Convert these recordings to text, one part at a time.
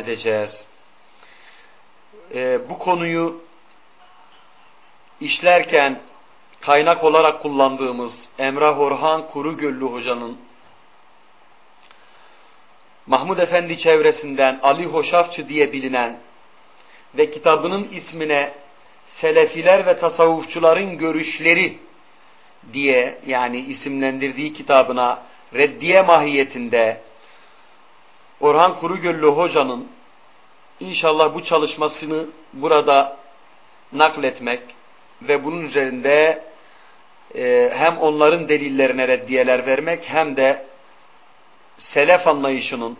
edeceğiz. Ee, bu konuyu işlerken kaynak olarak kullandığımız Emrah Orhan Kurugöllü Hoca'nın Mahmud Efendi çevresinden Ali Hoşafçı diye bilinen ve kitabının ismine Selefiler ve Tasavvufçuların Görüşleri diye yani isimlendirdiği kitabına reddiye mahiyetinde Orhan Kurugöllü Hoca'nın inşallah bu çalışmasını burada nakletmek ve bunun üzerinde e, hem onların delillerine reddiyeler vermek hem de selef anlayışının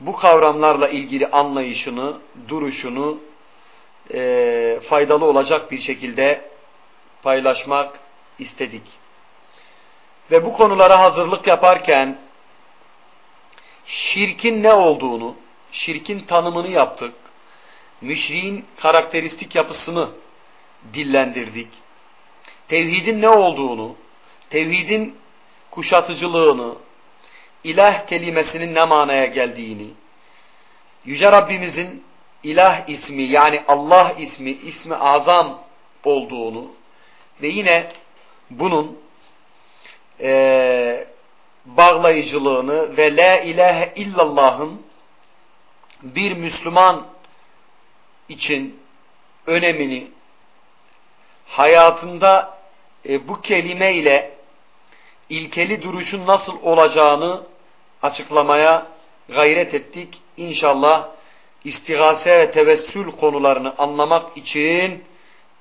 bu kavramlarla ilgili anlayışını, duruşunu e, faydalı olacak bir şekilde paylaşmak istedik. Ve bu konulara hazırlık yaparken şirkin ne olduğunu, şirkin tanımını yaptık. Müşriğin karakteristik yapısını dillendirdik. Tevhidin ne olduğunu, tevhidin kuşatıcılığını, ilah kelimesinin ne manaya geldiğini, Yüce Rabbimizin ilah ismi yani Allah ismi, ismi azam olduğunu ve yine bunun e, bağlayıcılığını ve la ilahe illallah'ın bir Müslüman için önemini hayatında e, bu kelime ile ilkeli duruşun nasıl olacağını açıklamaya gayret ettik. İnşallah istigase ve tevessül konularını anlamak için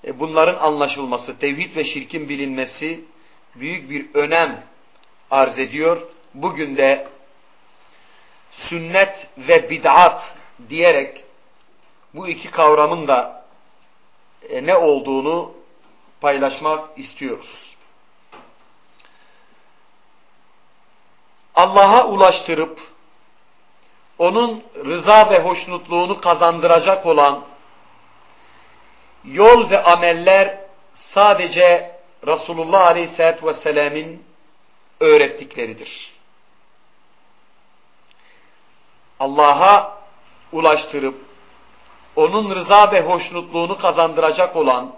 e, bunların anlaşılması, tevhid ve şirkin bilinmesi büyük bir önem arz ediyor. Bugün de sünnet ve bid'at diyerek bu iki kavramın da e, ne olduğunu paylaşmak istiyoruz. Allah'a ulaştırıp onun rıza ve hoşnutluğunu kazandıracak olan yol ve ameller sadece Resulullah Aleyhisselatü Vesselam'ın öğrettikleridir. Allah'a ulaştırıp onun rıza ve hoşnutluğunu kazandıracak olan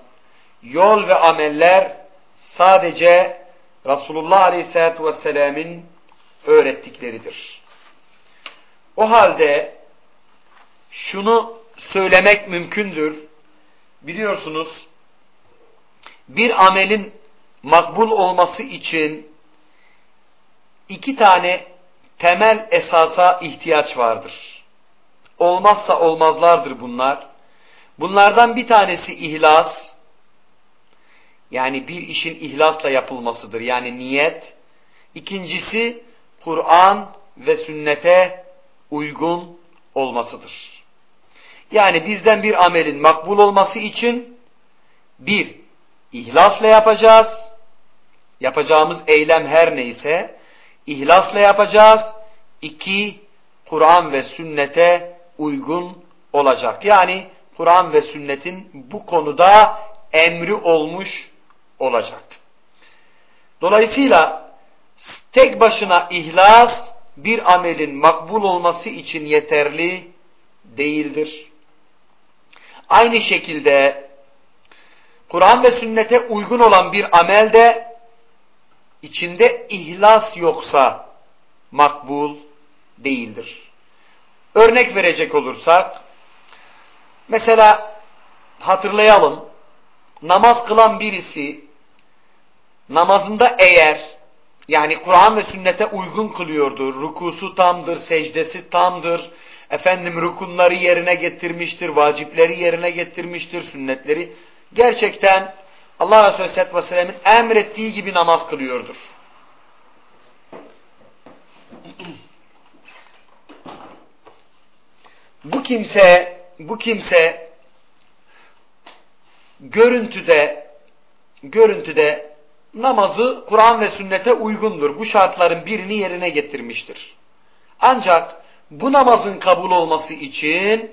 yol ve ameller sadece Resulullah Aleyhisselatü Vesselam'ın öğrettikleridir. O halde şunu söylemek mümkündür. Biliyorsunuz bir amelin makbul olması için iki tane temel esasa ihtiyaç vardır. Olmazsa olmazlardır bunlar. Bunlardan bir tanesi ihlas. Yani bir işin ihlasla yapılmasıdır. Yani niyet. İkincisi Kur'an ve sünnete uygun olmasıdır. Yani bizden bir amelin makbul olması için bir, ihlasla yapacağız. Yapacağımız eylem her neyse ihlasla yapacağız. İki, Kur'an ve sünnete uygun olacak. Yani Kur'an ve sünnetin bu konuda emri olmuş olacak. Dolayısıyla tek başına ihlas bir amelin makbul olması için yeterli değildir. Aynı şekilde Kur'an ve sünnete uygun olan bir amel de içinde ihlas yoksa makbul değildir. Örnek verecek olursak mesela hatırlayalım namaz kılan birisi namazında eğer yani Kur'an ve sünnete uygun kılıyordur. Rukusu tamdır, secdesi tamdır. Efendim rukunları yerine getirmiştir, vacipleri yerine getirmiştir, sünnetleri. Gerçekten Allah Resulü Aleyhisselatü Vesselam'ın emrettiği gibi namaz kılıyordur. Bu kimse, bu kimse görüntüde, görüntüde namazı Kur'an ve sünnete uygundur. Bu şartların birini yerine getirmiştir. Ancak bu namazın kabul olması için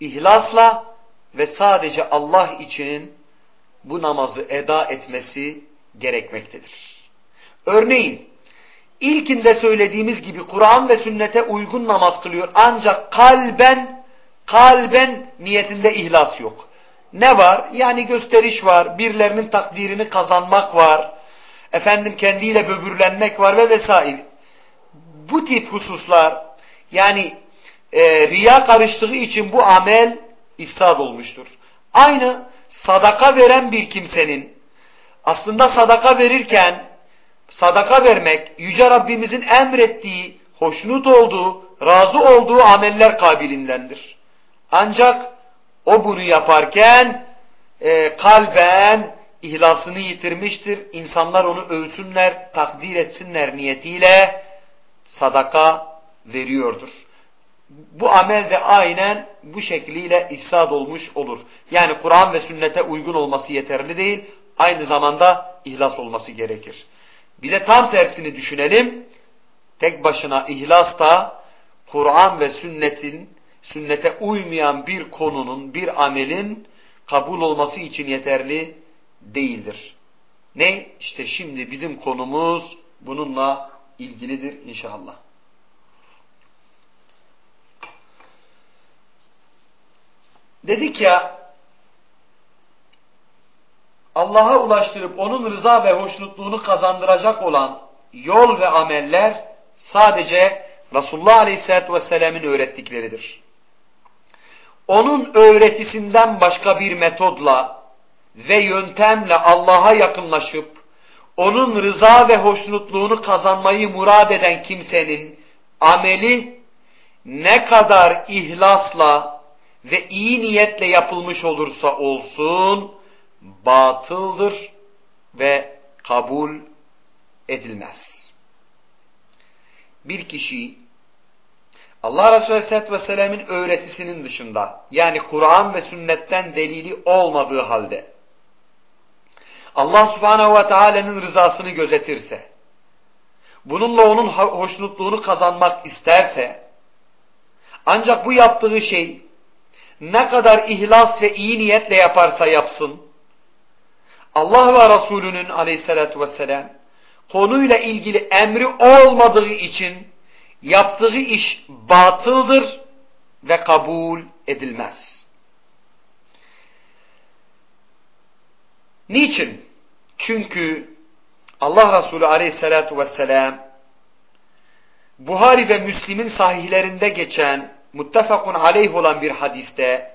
ihlasla ve sadece Allah için bu namazı eda etmesi gerekmektedir. Örneğin İlkinde söylediğimiz gibi Kur'an ve sünnete uygun namaz kılıyor. Ancak kalben, kalben niyetinde ihlas yok. Ne var? Yani gösteriş var, birilerinin takdirini kazanmak var, efendim kendiyle böbürlenmek var ve vesaire. Bu tip hususlar yani e, riya karıştığı için bu amel ifsad olmuştur. Aynı sadaka veren bir kimsenin aslında sadaka verirken sadaka vermek Yüce Rabbimizin emrettiği, hoşnut olduğu, razı olduğu ameller kabilindendir. Ancak o bunu yaparken e, kalben ihlasını yitirmiştir. İnsanlar onu övsünler, takdir etsinler niyetiyle sadaka veriyordur. Bu amel de aynen bu şekliyle ifsad olmuş olur. Yani Kur'an ve sünnete uygun olması yeterli değil, aynı zamanda ihlas olması gerekir. Bir de tam tersini düşünelim. Tek başına ihlas da Kur'an ve sünnetin sünnete uymayan bir konunun, bir amelin kabul olması için yeterli değildir. Ne? İşte şimdi bizim konumuz bununla ilgilidir inşallah. Dedik ya Allah'a ulaştırıp onun rıza ve hoşnutluğunu kazandıracak olan yol ve ameller sadece Resulullah Aleyhisselatü Vesselam'ın öğrettikleridir. Onun öğretisinden başka bir metodla ve yöntemle Allah'a yakınlaşıp onun rıza ve hoşnutluğunu kazanmayı murad eden kimsenin ameli ne kadar ihlasla ve iyi niyetle yapılmış olursa olsun batıldır ve kabul edilmez. Bir kişi Allah Resulü Aleyhisselatü Vesselam'ın öğretisinin dışında yani Kur'an ve sünnetten delili olmadığı halde Allah Subhanahu ve Teala'nın rızasını gözetirse bununla onun hoşnutluğunu kazanmak isterse ancak bu yaptığı şey ne kadar ihlas ve iyi niyetle yaparsa yapsın Allah ve Resulünün aleyhissalatü vesselam konuyla ilgili emri olmadığı için yaptığı iş batıldır ve kabul edilmez. Niçin? Çünkü Allah Resulü aleyhissalatu vesselam Buhari ve Müslim'in sahihlerinde geçen muttefakun aleyh olan bir hadiste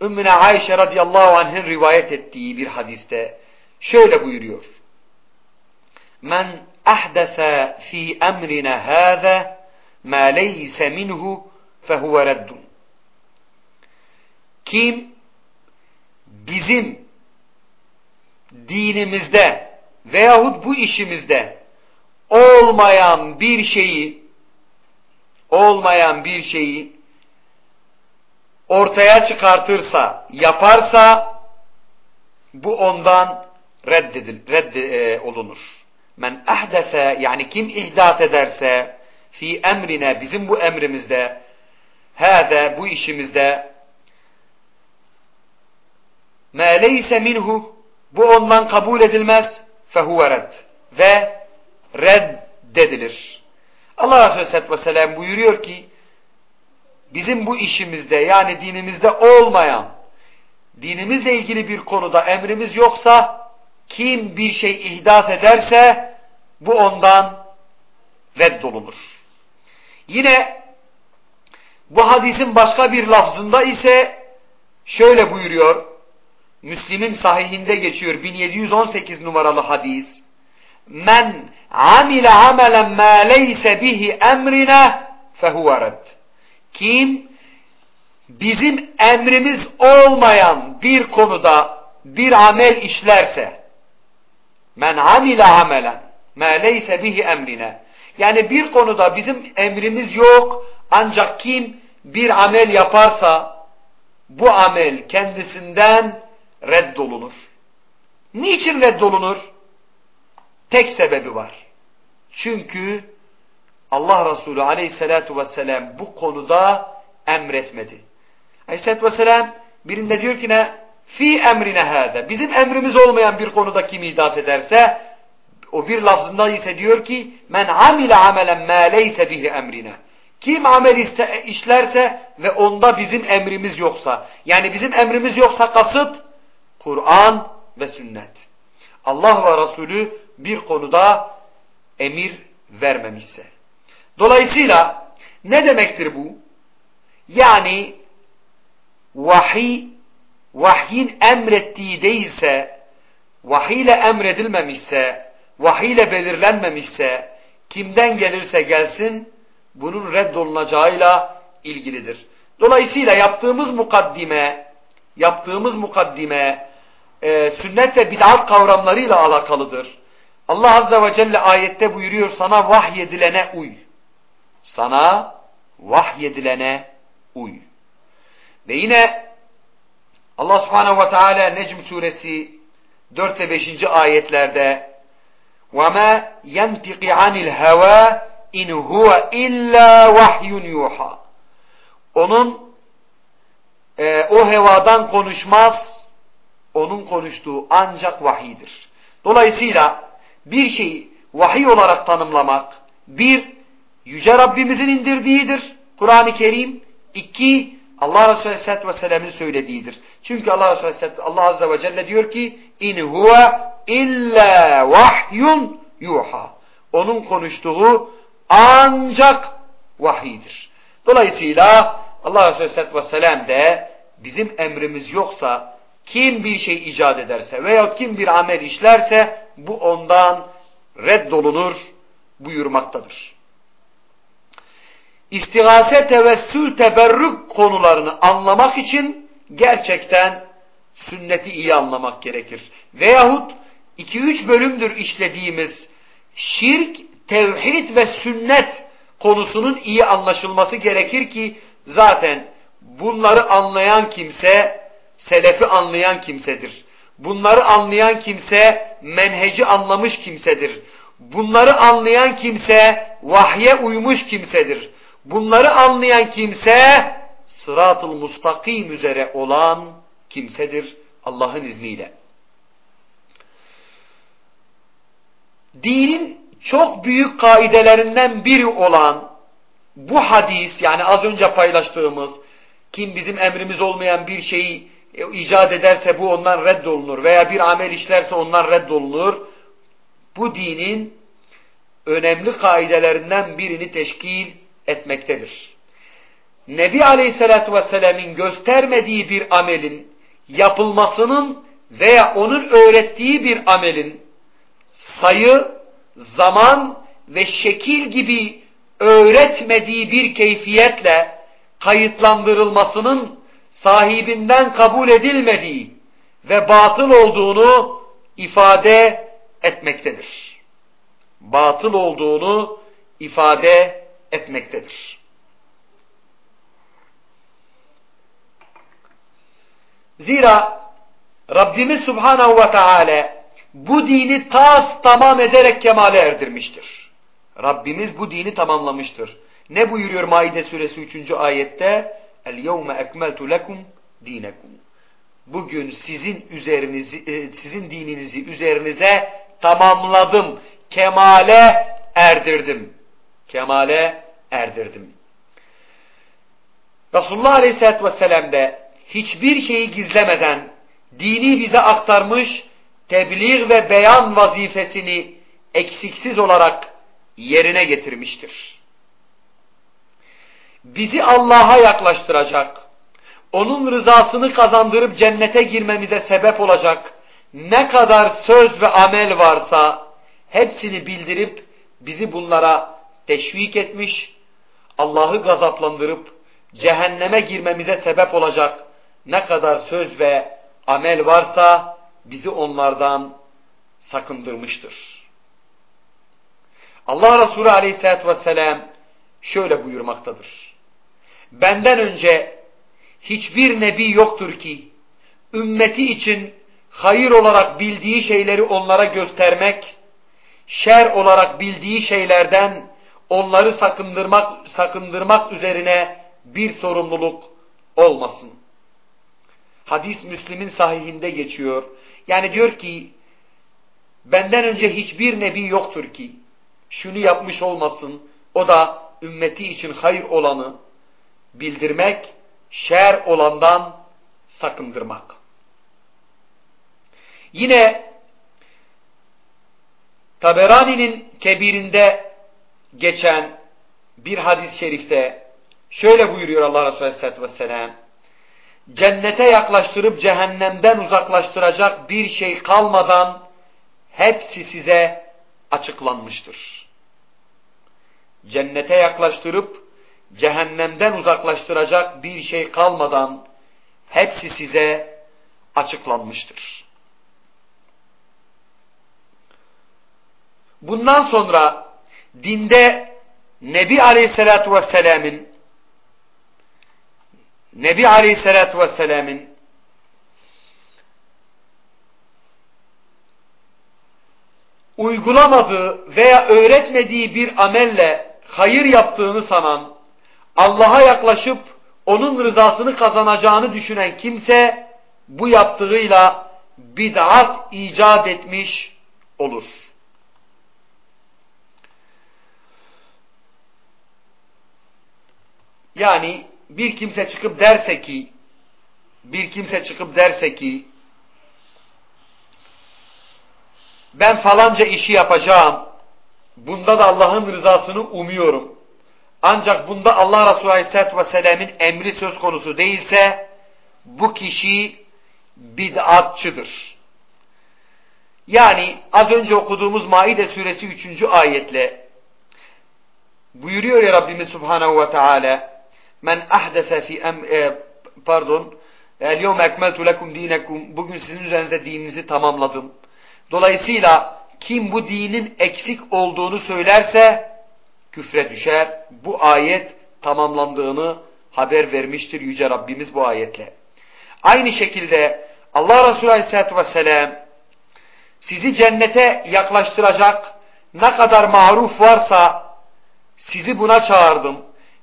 Ümmüne Ayşe radıyallahu anh'ın rivayet ettiği bir hadiste şöyle buyuruyor. Men ahdese fi emrina hâze ma leyse minhu fehuve reddun. Kim bizim dinimizde veyahut bu işimizde olmayan bir şeyi olmayan bir şeyi ortaya çıkartırsa, yaparsa bu ondan reddedil, reddi, e, olunur. Men ahdese yani kim ihdat ederse fi emrine bizim bu emrimizde hâze bu işimizde me leyse minhu bu ondan kabul edilmez fehuve red ve reddedilir. Allah Resulü Aleyhisselatü Vesselam buyuruyor ki bizim bu işimizde yani dinimizde olmayan dinimizle ilgili bir konuda emrimiz yoksa kim bir şey ihdas ederse bu ondan reddolunur. Yine bu hadisin başka bir lafzında ise şöyle buyuruyor. Müslim'in sahihinde geçiyor 1718 numaralı hadis. Men amile amelen ma leyse bihi emrine fehuve Kim bizim emrimiz olmayan bir konuda bir amel işlerse men amile amelen ma leyse bihi emrine yani bir konuda bizim emrimiz yok ancak kim bir amel yaparsa bu amel kendisinden reddolunur. Niçin reddolunur? Tek sebebi var. Çünkü Allah Resulü aleyhissalatu vesselam bu konuda emretmedi. Aleyhisselatü vesselam birinde diyor ki ne? Fi emrine hâde. Bizim emrimiz olmayan bir konuda kim ihdas ederse O bir lafzında ise diyor ki men amile amelen ma leyse bihi emrine. Kim amel iste, işlerse ve onda bizim emrimiz yoksa. Yani bizim emrimiz yoksa kasıt Kur'an ve sünnet. Allah ve Resulü bir konuda emir vermemişse. Dolayısıyla ne demektir bu? Yani vahiy, vahyin emrettiği değilse, vahiy ile emredilmemişse, vahiy ile belirlenmemişse, kimden gelirse gelsin, bunun reddolunacağıyla ilgilidir. Dolayısıyla yaptığımız mukaddime, yaptığımız mukaddime, e, sünnet ve bid'at kavramlarıyla alakalıdır. Allah Azze ve Celle ayette buyuruyor sana vahyedilene uy Sana vahyedilene uy. Ve yine Allah Subhanahu ve Teala Necm suresi 4 ve 5. ayetlerde وَمَا يَنْتِقِ عَنِ الْهَوَى اِنْ هُوَ اِلَّا وَحْيٌ يُوحَى Onun e, o hevadan konuşmaz, onun konuştuğu ancak vahidir. Dolayısıyla bir şeyi vahiy olarak tanımlamak, bir, Yüce Rabbimizin indirdiğidir, Kur'an-ı Kerim, iki, Allah Resulü Aleyhisselatü Vesselam'ın söylediğidir. Çünkü Allah Resulü Aleyhisselatü Allah Azze ve Celle diyor ki, in huve illa vahyun yuha. Onun konuştuğu ancak vahidir. Dolayısıyla Allah Resulü Aleyhisselatü Vesselam de bizim emrimiz yoksa kim bir şey icat ederse veya kim bir amel işlerse bu ondan reddolunur buyurmaktadır. İstigase, tevessül, teberrük konularını anlamak için gerçekten sünneti iyi anlamak gerekir. Veyahut 2-3 bölümdür işlediğimiz şirk, tevhid ve sünnet konusunun iyi anlaşılması gerekir ki zaten bunları anlayan kimse selefi anlayan kimsedir. Bunları anlayan kimse menheci anlamış kimsedir. Bunları anlayan kimse vahye uymuş kimsedir. Bunları anlayan kimse sırat-ı mustakim üzere olan kimsedir Allah'ın izniyle. Dinin çok büyük kaidelerinden biri olan bu hadis yani az önce paylaştığımız kim bizim emrimiz olmayan bir şeyi e, icat ederse bu ondan reddolunur veya bir amel işlerse ondan reddolunur. Bu dinin önemli kaidelerinden birini teşkil etmektedir. Nebi Aleyhisselatü Vesselam'ın göstermediği bir amelin yapılmasının veya onun öğrettiği bir amelin sayı, zaman ve şekil gibi öğretmediği bir keyfiyetle kayıtlandırılmasının sahibinden kabul edilmediği ve batıl olduğunu ifade etmektedir. Batıl olduğunu ifade etmektedir. Zira Rabbimiz Subhanahu ve Teala bu dini tas tamam ederek kemale erdirmiştir. Rabbimiz bu dini tamamlamıştır. Ne buyuruyor Maide suresi 3. ayette? El yevme ekmeltu lekum dinekum. Bugün sizin üzerinizi e, sizin dininizi üzerinize tamamladım. Kemale erdirdim. Kemale erdirdim. Resulullah Aleyhisselatü Vesselam de hiçbir şeyi gizlemeden dini bize aktarmış, tebliğ ve beyan vazifesini eksiksiz olarak yerine getirmiştir bizi Allah'a yaklaştıracak, onun rızasını kazandırıp cennete girmemize sebep olacak ne kadar söz ve amel varsa hepsini bildirip bizi bunlara teşvik etmiş, Allah'ı gazaplandırıp cehenneme girmemize sebep olacak ne kadar söz ve amel varsa bizi onlardan sakındırmıştır. Allah Resulü Aleyhisselatü Vesselam şöyle buyurmaktadır benden önce hiçbir nebi yoktur ki ümmeti için hayır olarak bildiği şeyleri onlara göstermek, şer olarak bildiği şeylerden onları sakındırmak, sakındırmak üzerine bir sorumluluk olmasın. Hadis Müslim'in sahihinde geçiyor. Yani diyor ki benden önce hiçbir nebi yoktur ki şunu yapmış olmasın. O da ümmeti için hayır olanı bildirmek, şer olandan sakındırmak. Yine Taberani'nin kebirinde geçen bir hadis-i şerifte şöyle buyuruyor Allah Resulü Aleyhisselatü Vesselam cennete yaklaştırıp cehennemden uzaklaştıracak bir şey kalmadan hepsi size açıklanmıştır. Cennete yaklaştırıp cehennemden uzaklaştıracak bir şey kalmadan hepsi size açıklanmıştır. Bundan sonra dinde Nebi Aleyhisselatü Vesselam'ın Nebi Aleyhisselatü Vesselam'ın uygulamadığı veya öğretmediği bir amelle hayır yaptığını sanan, Allah'a yaklaşıp onun rızasını kazanacağını düşünen kimse bu yaptığıyla bid'at icat etmiş olur. Yani bir kimse çıkıp derse ki bir kimse çıkıp derse ki ben falanca işi yapacağım bunda da Allah'ın rızasını umuyorum. Ancak bunda Allah Resulü Aleyhisselatü Vesselam'ın emri söz konusu değilse bu kişi bid'atçıdır. Yani az önce okuduğumuz Maide suresi 3. ayetle buyuruyor ya Rabbimiz Subhanahu ve Teala Men ahdese fi em e, pardon El yevme ekmeltu lekum dinekum bugün sizin üzerinize dininizi tamamladım. Dolayısıyla kim bu dinin eksik olduğunu söylerse küfre düşer. Bu ayet tamamlandığını haber vermiştir Yüce Rabbimiz bu ayetle. Aynı şekilde Allah Resulü Aleyhisselatü Vesselam sizi cennete yaklaştıracak ne kadar maruf varsa sizi buna çağırdım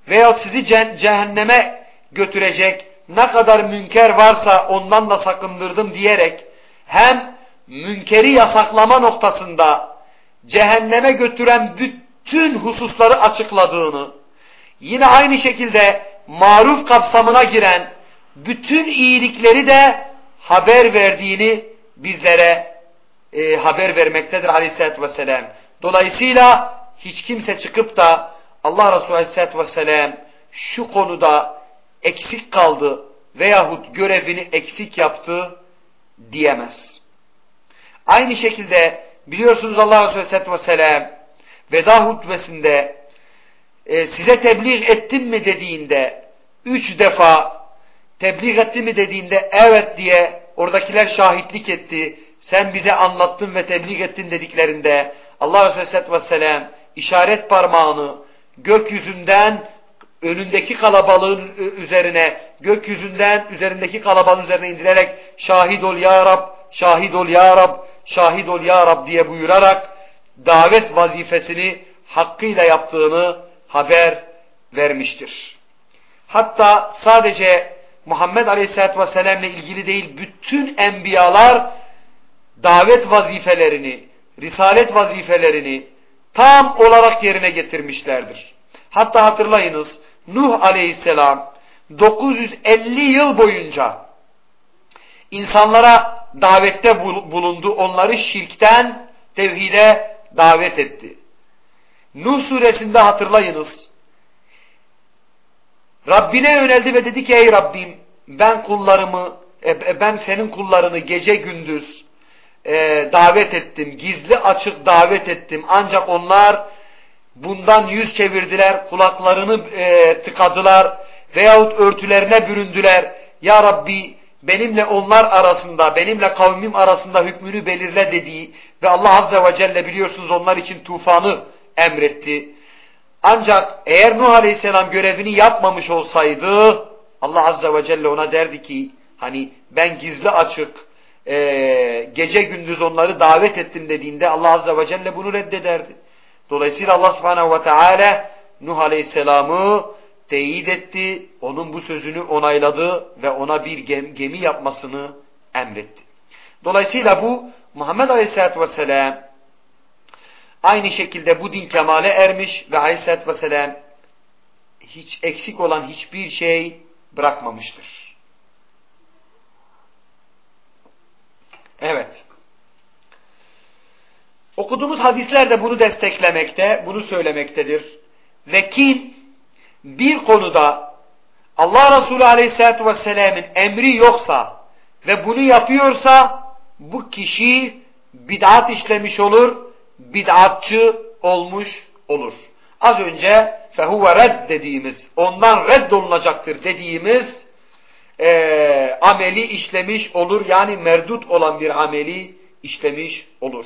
veya sizi cehenneme götürecek ne kadar münker varsa ondan da sakındırdım diyerek hem münkeri yasaklama noktasında cehenneme götüren bütün hususları açıkladığını, yine aynı şekilde maruf kapsamına giren bütün iyilikleri de haber verdiğini bizlere e, haber vermektedir aleyhissalatü vesselam. Dolayısıyla hiç kimse çıkıp da Allah Resulü Aleyhisselatü Vesselam şu konuda eksik kaldı veyahut görevini eksik yaptı diyemez. Aynı şekilde biliyorsunuz Allah Resulü Aleyhisselatü Vesselam veda hutbesinde e, size tebliğ ettim mi dediğinde üç defa tebliğ etti mi dediğinde evet diye oradakiler şahitlik etti. Sen bize anlattın ve tebliğ ettin dediklerinde Allah Resulü Aleyhisselatü Vesselam işaret parmağını gökyüzünden önündeki kalabalığın üzerine, gökyüzünden üzerindeki kalabalığın üzerine indirerek şahit ol ya Rab, şahit ol ya Rab, şahit ol ya Rab diye buyurarak davet vazifesini hakkıyla yaptığını haber vermiştir. Hatta sadece Muhammed Aleyhisselatü Vesselam ile ilgili değil, bütün enbiyalar davet vazifelerini, risalet vazifelerini, tam olarak yerine getirmişlerdir. Hatta hatırlayınız Nuh aleyhisselam 950 yıl boyunca insanlara davette bulundu. Onları şirkten tevhide davet etti. Nuh suresinde hatırlayınız. Rabbine yöneldi ve dedi ki ey Rabbim ben kullarımı e, ben senin kullarını gece gündüz e, davet ettim, gizli açık davet ettim. Ancak onlar bundan yüz çevirdiler, kulaklarını e, tıkadılar veyahut örtülerine büründüler. Ya Rabbi benimle onlar arasında, benimle kavmim arasında hükmünü belirle dediği ve Allah Azze ve Celle biliyorsunuz onlar için tufanı emretti. Ancak eğer Nuh Aleyhisselam görevini yapmamış olsaydı Allah Azze ve Celle ona derdi ki hani ben gizli açık e, gece gündüz onları davet ettim dediğinde Allah Azze ve Celle bunu reddederdi. Dolayısıyla Allah Subhanahu ve Teala Nuh Aleyhisselam'ı teyit etti, onun bu sözünü onayladı ve ona bir gemi yapmasını emretti. Dolayısıyla bu Muhammed Aleyhisselatü Vesselam aynı şekilde bu din kemale ermiş ve Aleyhisselatü Vesselam hiç eksik olan hiçbir şey bırakmamıştır. Evet. Okuduğumuz hadisler de bunu desteklemekte, bunu söylemektedir. Ve kim bir konuda Allah Resulü Aleyhisselatü Vesselam'ın emri yoksa ve bunu yapıyorsa bu kişi bid'at işlemiş olur, bid'atçı olmuş olur. Az önce fehuve red dediğimiz, ondan reddolunacaktır dediğimiz e, ameli işlemiş olur. Yani merdut olan bir ameli işlemiş olur.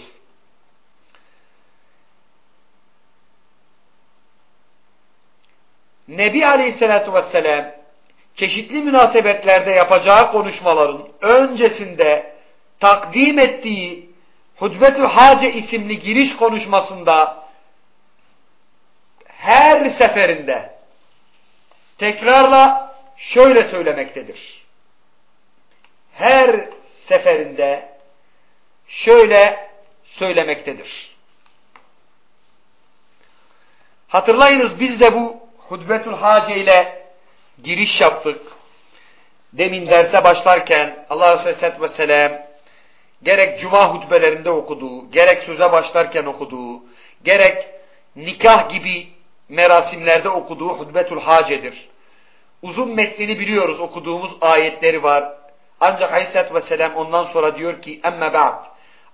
Nebi Aleyhisselatü Vesselam çeşitli münasebetlerde yapacağı konuşmaların öncesinde takdim ettiği Hudbetü Hace isimli giriş konuşmasında her seferinde tekrarla şöyle söylemektedir. Her seferinde şöyle söylemektedir. Hatırlayınız biz de bu Hudbetül Hace ile giriş yaptık. Demin derse başlarken Allah Resulü Aleyhisselatü Vesselam gerek cuma hutbelerinde okuduğu, gerek söze başlarken okuduğu, gerek nikah gibi merasimlerde okuduğu Hudbetül Hace'dir. Uzun metnini biliyoruz, okuduğumuz ayetleri var. Ancak Aleyhisselatü Vesselam ondan sonra diyor ki emme ba'd.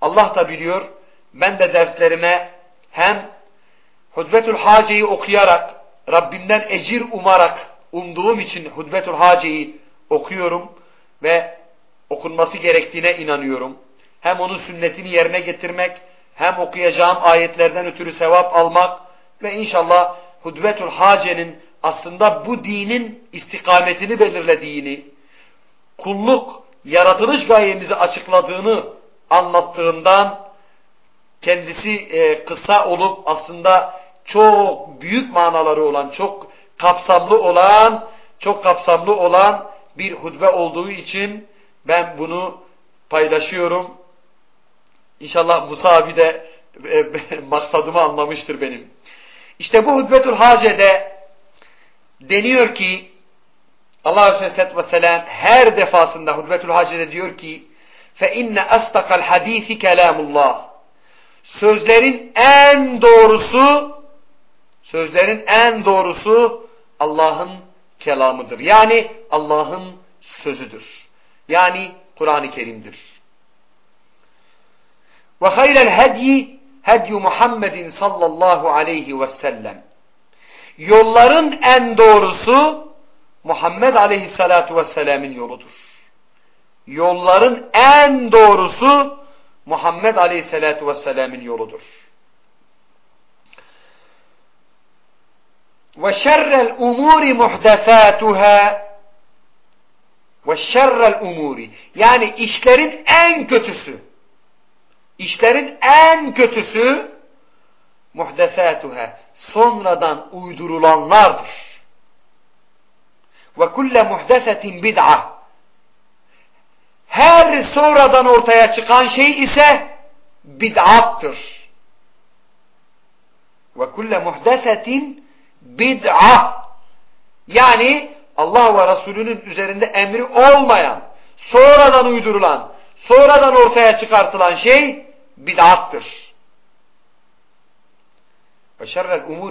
Allah da biliyor, ben de derslerime hem Hudbetül Hace'yi okuyarak Rabbimden ecir umarak umduğum için Hudbetül Hace'yi okuyorum ve okunması gerektiğine inanıyorum. Hem onun sünnetini yerine getirmek, hem okuyacağım ayetlerden ötürü sevap almak ve inşallah Hudbetül Hace'nin aslında bu dinin istikametini belirlediğini, kulluk, yaratılış gayemizi açıkladığını anlattığından kendisi e, kısa olup aslında çok büyük manaları olan, çok kapsamlı olan, çok kapsamlı olan bir hutbe olduğu için ben bunu paylaşıyorum. İnşallah Musa abi de e, maksadımı anlamıştır benim. İşte bu hutbetül hacede deniyor ki Allah Resulü Aleyhisselatü Vesselam her defasında hutbetül hacede diyor ki فَاِنَّ أَسْتَقَ الْحَد۪يثِ كَلَامُ اللّٰهِ Sözlerin en doğrusu Sözlerin en doğrusu Allah'ın kelamıdır. Yani Allah'ın sözüdür. Yani Kur'an-ı Kerim'dir. Ve hayrel hedyi hedyu Muhammedin sallallahu aleyhi ve sellem. Yolların en doğrusu Muhammed aleyhissalatu vesselam'ın yoludur. Yolların en doğrusu Muhammed aleyhissalatu vesselam'ın yoludur. ve şerrel umuri muhdesatuhâ ve şerrel umuri yani işlerin en kötüsü işlerin en kötüsü muhdesatuhâ sonradan uydurulanlardır. Ve kulle muhdesetin bid'a her sonradan ortaya çıkan şey ise bid'attır. Ve kulle muhdesetin bid'a yani Allah ve Resulünün üzerinde emri olmayan, sonradan uydurulan, sonradan ortaya çıkartılan şey bid'attır.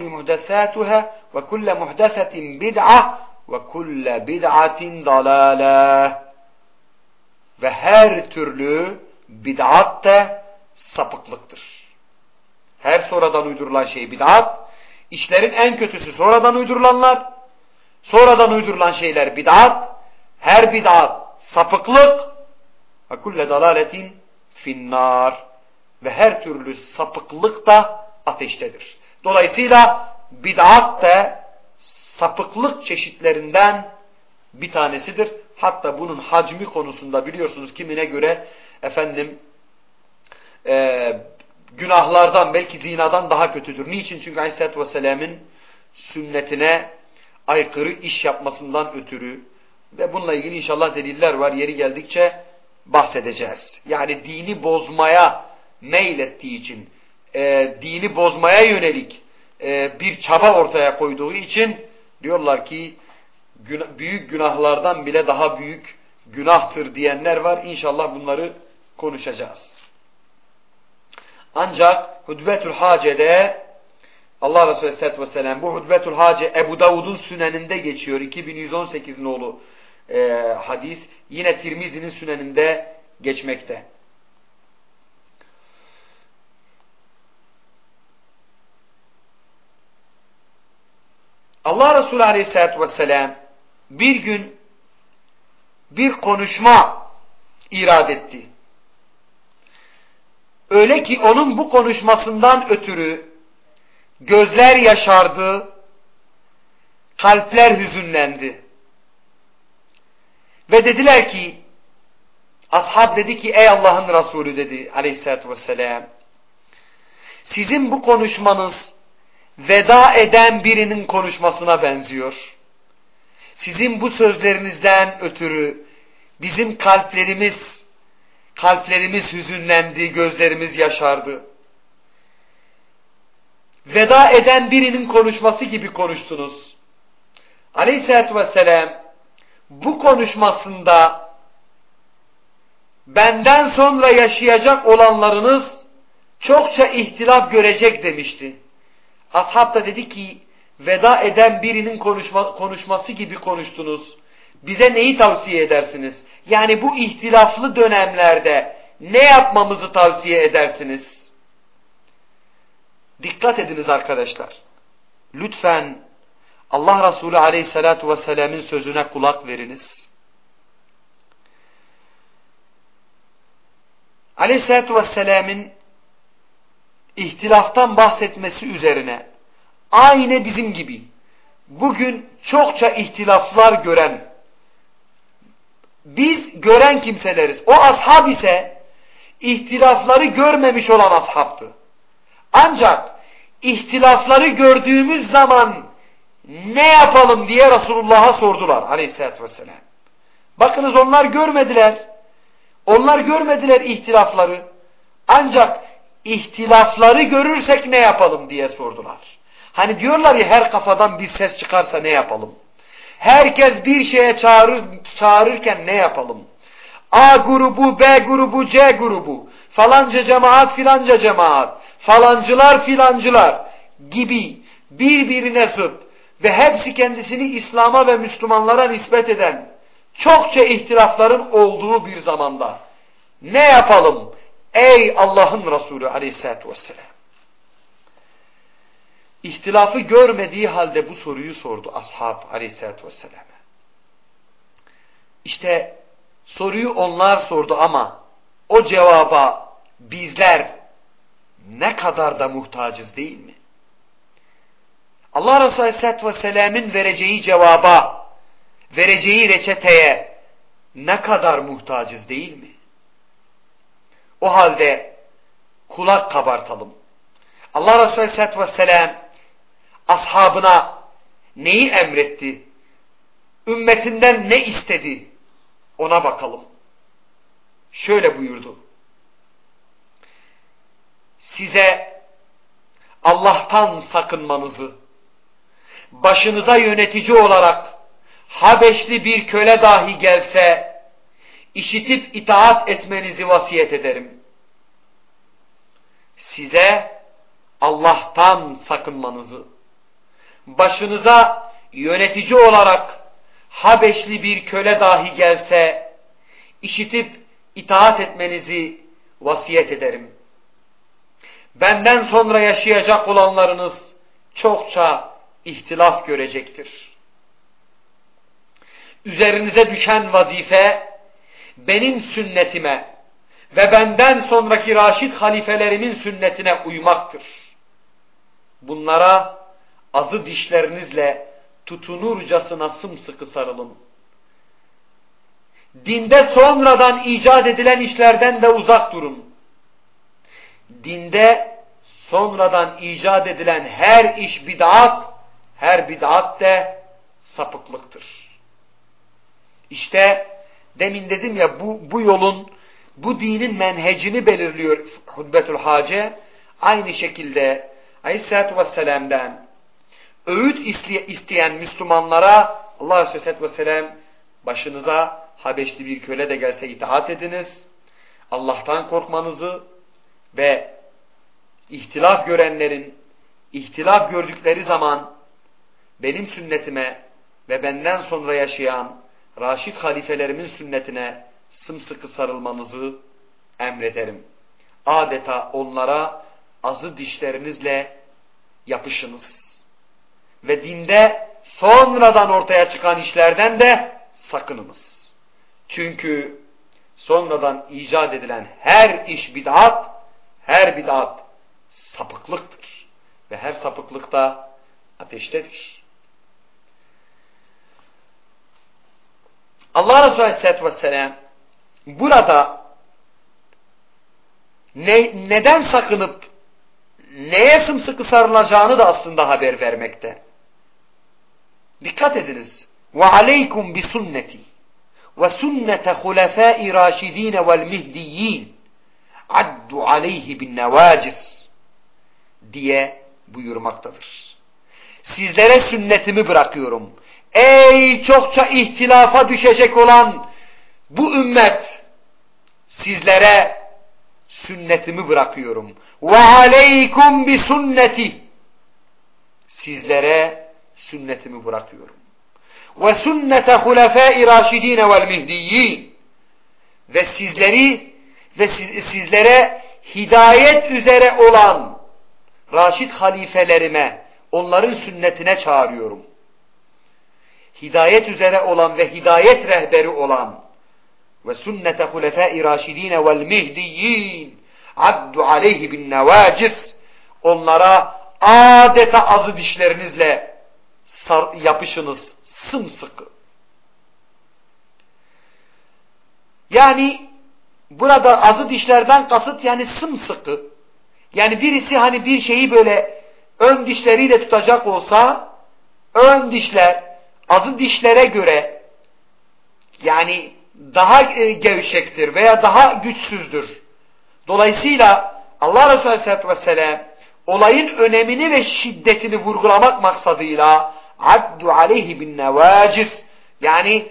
Muhdesatuhâ ve kulle muhdesetin bid'a ve kulle bid'atin dalâle. Ve her türlü bid'at da sapıklıktır. Her sonradan uydurulan şey bid'at, İşlerin en kötüsü sonradan uydurulanlar, sonradan uydurulan şeyler bid'at, her bid'at sapıklık ve kulle dalaletin finnar ve her türlü sapıklık da ateştedir. Dolayısıyla bid'at da sapıklık çeşitlerinden bir tanesidir. Hatta bunun hacmi konusunda biliyorsunuz kimine göre efendim e, günahlardan belki zinadan daha kötüdür. Niçin? Çünkü Aleyhisselatü Vesselam'ın sünnetine aykırı iş yapmasından ötürü ve bununla ilgili inşallah deliller var. Yeri geldikçe bahsedeceğiz. Yani dini bozmaya meylettiği için, e, dini bozmaya yönelik e, bir çaba ortaya koyduğu için diyorlar ki günah, büyük günahlardan bile daha büyük günahtır diyenler var. İnşallah bunları konuşacağız. Ancak Hudbetül Hace'de Allah Resulü Aleyhisselatü Vesselam bu Hudbetül Hace Ebu Davud'un süneninde geçiyor. 2118 nolu e, hadis. Yine Tirmizi'nin süneninde geçmekte. Allah Resulü Aleyhisselatü Vesselam bir gün bir konuşma irad etti. Öyle ki onun bu konuşmasından ötürü gözler yaşardı, kalpler hüzünlendi. Ve dediler ki, ashab dedi ki ey Allah'ın Resulü dedi aleyhissalatü vesselam, sizin bu konuşmanız veda eden birinin konuşmasına benziyor. Sizin bu sözlerinizden ötürü bizim kalplerimiz kalplerimiz hüzünlendi, gözlerimiz yaşardı. Veda eden birinin konuşması gibi konuştunuz. Aleyhisselatü Vesselam bu konuşmasında benden sonra yaşayacak olanlarınız çokça ihtilaf görecek demişti. Ashab da dedi ki veda eden birinin konuşma, konuşması gibi konuştunuz. Bize neyi tavsiye edersiniz? Yani bu ihtilaflı dönemlerde ne yapmamızı tavsiye edersiniz? Dikkat ediniz arkadaşlar. Lütfen Allah Resulü Aleyhisselatü Vesselam'ın sözüne kulak veriniz. Aleyhisselatü Vesselam'ın ihtilaftan bahsetmesi üzerine aynı bizim gibi bugün çokça ihtilaflar gören biz gören kimseleriz. O ashab ise ihtilafları görmemiş olan ashabtı. Ancak ihtilafları gördüğümüz zaman ne yapalım diye Resulullah'a sordular aleyhissalatü vesselam. Bakınız onlar görmediler. Onlar görmediler ihtilafları. Ancak ihtilafları görürsek ne yapalım diye sordular. Hani diyorlar ya her kafadan bir ses çıkarsa ne yapalım? Herkes bir şeye çağırır, çağırırken ne yapalım? A grubu, B grubu, C grubu, falanca cemaat, filanca cemaat, falancılar, filancılar gibi birbirine zıt ve hepsi kendisini İslam'a ve Müslümanlara nispet eden çokça ihtilafların olduğu bir zamanda ne yapalım ey Allah'ın Resulü aleyhissalatü vesselam? İhtilafı görmediği halde bu soruyu sordu ashab aleyhissalatü vesselam'a. İşte soruyu onlar sordu ama o cevaba bizler ne kadar da muhtacız değil mi? Allah Resulü Aleyhisselatü Vesselam'ın vereceği cevaba, vereceği reçeteye ne kadar muhtacız değil mi? O halde kulak kabartalım. Allah Resulü Aleyhisselatü Vesselam ashabına neyi emretti? Ümmetinden ne istedi? Ona bakalım. Şöyle buyurdu. Size Allah'tan sakınmanızı, başınıza yönetici olarak Habeşli bir köle dahi gelse, işitip itaat etmenizi vasiyet ederim. Size Allah'tan sakınmanızı, başınıza yönetici olarak Habeşli bir köle dahi gelse, işitip itaat etmenizi vasiyet ederim. Benden sonra yaşayacak olanlarınız çokça ihtilaf görecektir. Üzerinize düşen vazife benim sünnetime ve benden sonraki raşit halifelerimin sünnetine uymaktır. Bunlara azı dişlerinizle tutunurcasına sımsıkı sarılın. Dinde sonradan icat edilen işlerden de uzak durun. Dinde sonradan icat edilen her iş bid'at, her bid'at de sapıklıktır. İşte demin dedim ya bu, bu yolun, bu dinin menhecini belirliyor Hutbetül Hace. Aynı şekilde Aleyhisselatü Vesselam'dan öğüt isteyen Müslümanlara Allah Aleyhisselatü Vesselam başınıza Habeşli bir köle de gelse itaat ediniz. Allah'tan korkmanızı ve ihtilaf görenlerin ihtilaf gördükleri zaman benim sünnetime ve benden sonra yaşayan Raşid halifelerimin sünnetine sımsıkı sarılmanızı emrederim. Adeta onlara azı dişlerinizle yapışınız. Ve dinde sonradan ortaya çıkan işlerden de sakınınız. Çünkü sonradan icat edilen her iş bid'at, her bid'at sapıklıktır. Ve her sapıklıkta ateştedir. Allah Resulü Aleyhisselatü Vesselam burada ne, neden sakınıp neye sımsıkı sarılacağını da aslında haber vermekte. Dikkat ediniz. Sünnete hulefâi râşidîne vel mihdiyyin addu aleyhi bin nevacis diye buyurmaktadır. Sizlere sünnetimi bırakıyorum. Ey çokça ihtilafa düşecek olan bu ümmet sizlere sünnetimi bırakıyorum. Ve aleykum bi sünneti sizlere sünnetimi bırakıyorum. Ve sünnete hulefâi raşidîne vel mihdiyyin ve sizleri ve sizlere hidayet üzere olan Raşid halifelerime onların sünnetine çağırıyorum. Hidayet üzere olan ve hidayet rehberi olan ve sünnete hulefâi raşidîne vel mihdiyyin addu aleyhi bin nevacis onlara adeta azı dişlerinizle sar, yapışınız sımsıkı. Yani burada azı dişlerden kasıt yani sımsıkı. Yani birisi hani bir şeyi böyle ön dişleriyle tutacak olsa ön dişler azı dişlere göre yani daha e, gevşektir veya daha güçsüzdür. Dolayısıyla Allah Resulü Aleyhisselatü Vesselam olayın önemini ve şiddetini vurgulamak maksadıyla addu aleyhi bin nevacis yani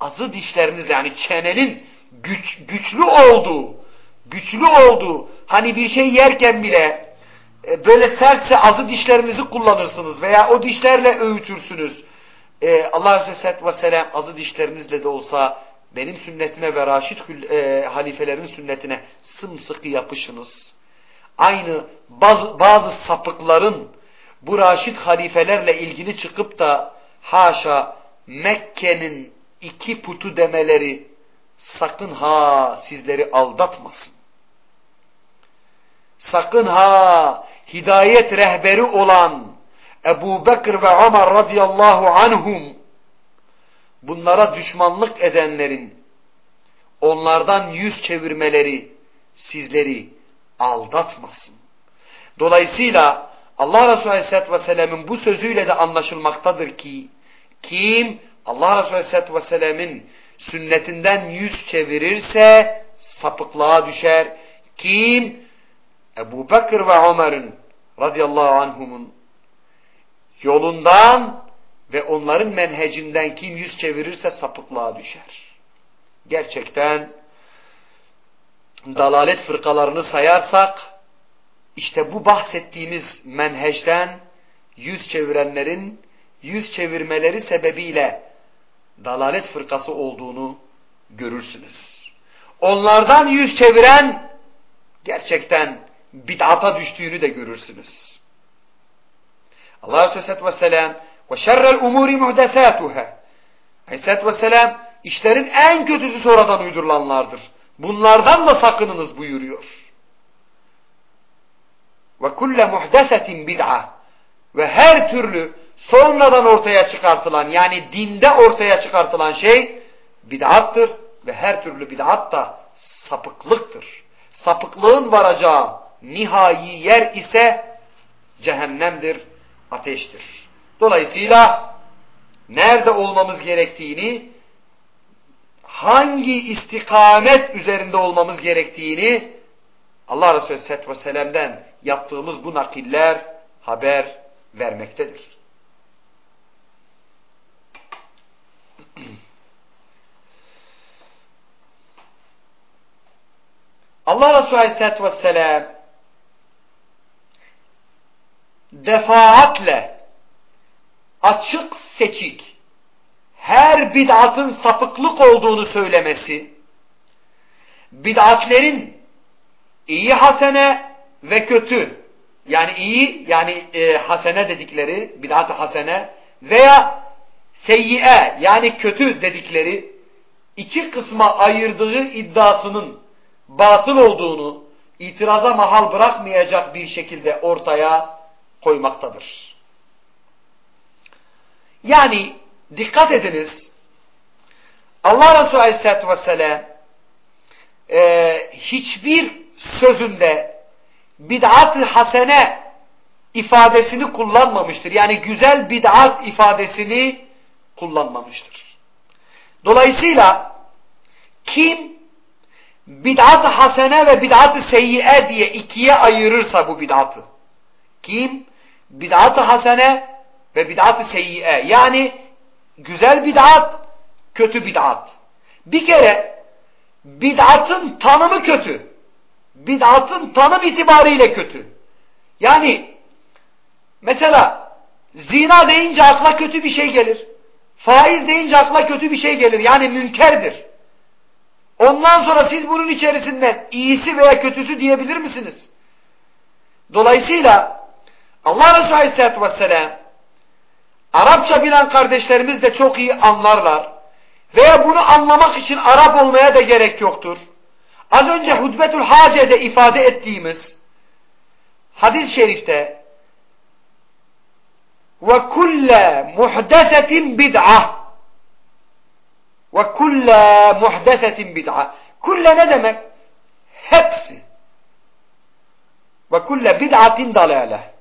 azı dişlerinizle yani çenenin güç, güçlü olduğu güçlü olduğu hani bir şey yerken bile e, böyle sertse azı dişlerinizi kullanırsınız veya o dişlerle öğütürsünüz. E, Allah Aleyhisselatü Vesselam azı dişlerinizle de olsa benim sünnetime ve Raşid e, halifelerin sünnetine sımsıkı yapışınız. Aynı bazı, bazı sapıkların bu Raşid halifelerle ilgili çıkıp da haşa Mekke'nin iki putu demeleri sakın ha sizleri aldatmasın. Sakın ha hidayet rehberi olan Ebu Bekir ve Ömer radıyallahu anhum bunlara düşmanlık edenlerin onlardan yüz çevirmeleri sizleri aldatmasın. Dolayısıyla Allah Resulü Aleyhisselatü Vesselam'ın bu sözüyle de anlaşılmaktadır ki kim Allah Resulü Aleyhisselatü Vesselam'ın sünnetinden yüz çevirirse sapıklığa düşer. Kim Ebu Bekir ve Ömer'in radıyallahu anhumun yolundan ve onların menhecinden kim yüz çevirirse sapıklığa düşer. Gerçekten dalalet fırkalarını sayarsak işte bu bahsettiğimiz menhecden yüz çevirenlerin yüz çevirmeleri sebebiyle dalalet fırkası olduğunu görürsünüz. Onlardan yüz çeviren gerçekten bid'ata düştüğünü de görürsünüz. Allah Aleyhisselatü Vesselam ve şerrel umuri muhdesatuhâ Aleyhisselatü Vesselam işlerin en kötüsü sonradan uydurulanlardır. Bunlardan da sakınınız buyuruyor. Ve kulle muhdesetin bid'a ve her türlü sonradan ortaya çıkartılan yani dinde ortaya çıkartılan şey bid'attır ve her türlü bid'at da sapıklıktır. Sapıklığın varacağı nihai yer ise cehennemdir, ateştir. Dolayısıyla nerede olmamız gerektiğini hangi istikamet üzerinde olmamız gerektiğini Allah Resulü Aleyhisselatü Vesselam'dan yaptığımız bu nakiller haber vermektedir. Allah Resulü Aleyhisselatü Vesselam defaatle açık seçik her bid'atın sapıklık olduğunu söylemesi bid'atlerin iyi hasene ve kötü yani iyi yani e, hasene dedikleri bid'at-ı hasene veya seyyiye yani kötü dedikleri iki kısma ayırdığı iddiasının batıl olduğunu itiraza mahal bırakmayacak bir şekilde ortaya koymaktadır. Yani dikkat ediniz Allah Resulü Aleyhisselatü Vesselam e, hiçbir sözünde bid'at-ı hasene ifadesini kullanmamıştır. Yani güzel bid'at ifadesini kullanmamıştır. Dolayısıyla kim bid'at-ı hasene ve bid'at-ı seyyiye diye ikiye ayırırsa bu bid'atı kim bid'at-ı hasene ve bid'at-ı seyyiye yani güzel bid'at kötü bid'at. Bir kere bid'atın tanımı kötü. Bid'atın tanım itibariyle kötü. Yani mesela zina deyince akla kötü bir şey gelir. Faiz deyince akla kötü bir şey gelir. Yani münkerdir. Ondan sonra siz bunun içerisinden iyisi veya kötüsü diyebilir misiniz? Dolayısıyla Allah Resulü Aleyhisselatü Vesselam Arapça bilen kardeşlerimiz de çok iyi anlarlar. Veya bunu anlamak için Arap olmaya da gerek yoktur. Az önce Hudbetül Hace'de ifade ettiğimiz hadis-i şerifte ve kulle muhdesetin bid'ah ve kulle muhdesetin bid'a. Kulle ne demek? Hepsi. Ve kulle bid'atin dalale.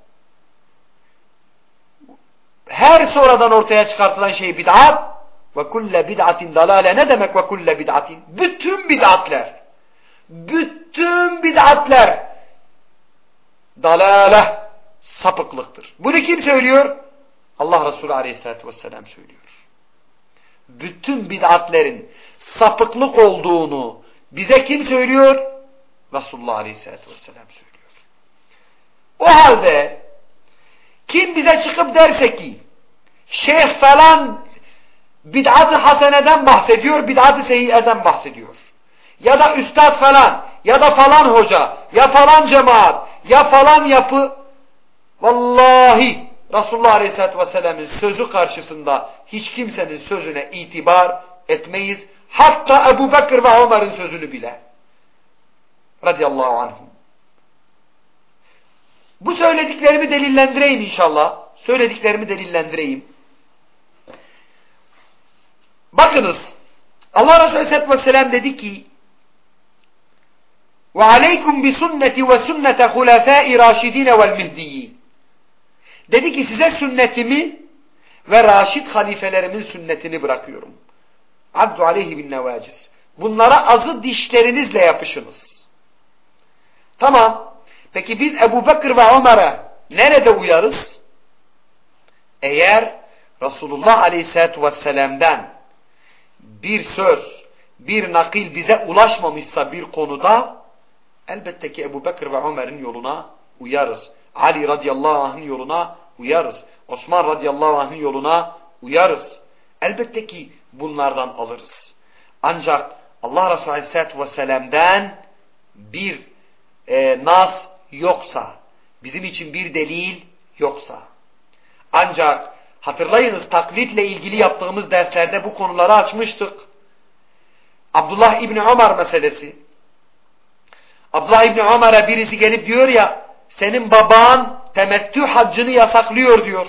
Her sonradan ortaya çıkartılan şey bid'at ve kulle bid'atin dalale ne demek ve kulle bid'atin? Bütün bid'atler. Bütün bid'atler dalale sapıklıktır. Bunu kim söylüyor? Allah Resulü Aleyhisselatü Vesselam söylüyor bütün bid'atlerin sapıklık olduğunu bize kim söylüyor? Resulullah Aleyhisselatü Vesselam söylüyor. O halde kim bize çıkıp derse ki şeyh falan bid'at-ı haseneden bahsediyor, bid'at-ı seyyiyeden bahsediyor. Ya da üstad falan, ya da falan hoca, ya falan cemaat, ya falan yapı vallahi Resulullah Aleyhisselatü Vesselam'ın sözü karşısında hiç kimsenin sözüne itibar etmeyiz. Hatta Ebu Bekir ve Ömer'in sözünü bile. Radiyallahu anhum. Bu söylediklerimi delillendireyim inşallah. Söylediklerimi delillendireyim. Bakınız. Allah Resulü Aleyhisselatü Vesselam dedi ki ve sünnete hulefâi raşidine vel mihdiyyin. Dedi ki size sünnetimi ve raşid halifelerimin sünnetini bırakıyorum. Abdu aleyhi bin nevaciz. Bunlara azı dişlerinizle yapışınız. Tamam. Peki biz Ebu Bekir ve Ömer'e nerede uyarız? Eğer Resulullah aleyhissalatü vesselam'dan bir söz, bir nakil bize ulaşmamışsa bir konuda elbette ki Ebu Bekir ve Ömer'in yoluna uyarız. Ali radıyallahu anh'ın yoluna uyarız. Osman radıyallahu anh'ın yoluna uyarız. Elbette ki bunlardan alırız. Ancak Allah Resulü aleyhissalatü vesselam'dan bir e, nas yoksa, bizim için bir delil yoksa. Ancak hatırlayınız taklitle ilgili yaptığımız derslerde bu konuları açmıştık. Abdullah İbni Ömer meselesi. Abdullah İbni Ömer'e birisi gelip diyor ya senin baban temettü haccını yasaklıyor diyor.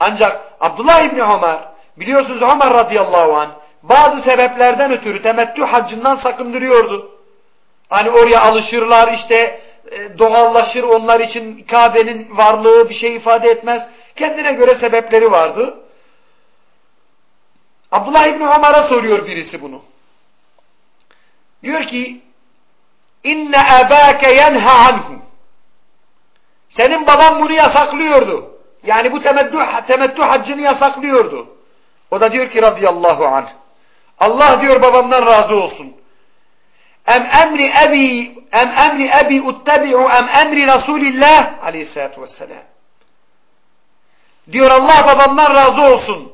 Ancak Abdullah İbni Ömer biliyorsunuz Ömer radıyallahu anh bazı sebeplerden ötürü temettü haccından sakındırıyordu. Hani oraya alışırlar işte doğallaşır onlar için Kabe'nin varlığı bir şey ifade etmez. Kendine göre sebepleri vardı. Abdullah İbni Ömer'e soruyor birisi bunu. Diyor ki inne ebâke yenha anhu senin baban bunu yasaklıyordu. Yani bu temettü, temettü haccını yasaklıyordu. O da diyor ki radıyallahu anh Allah diyor babamdan razı olsun. Em emri ebi em emri ebi uttebi'u em emri Resulillah aleyhissalatü vesselam. Diyor Allah babamdan razı olsun.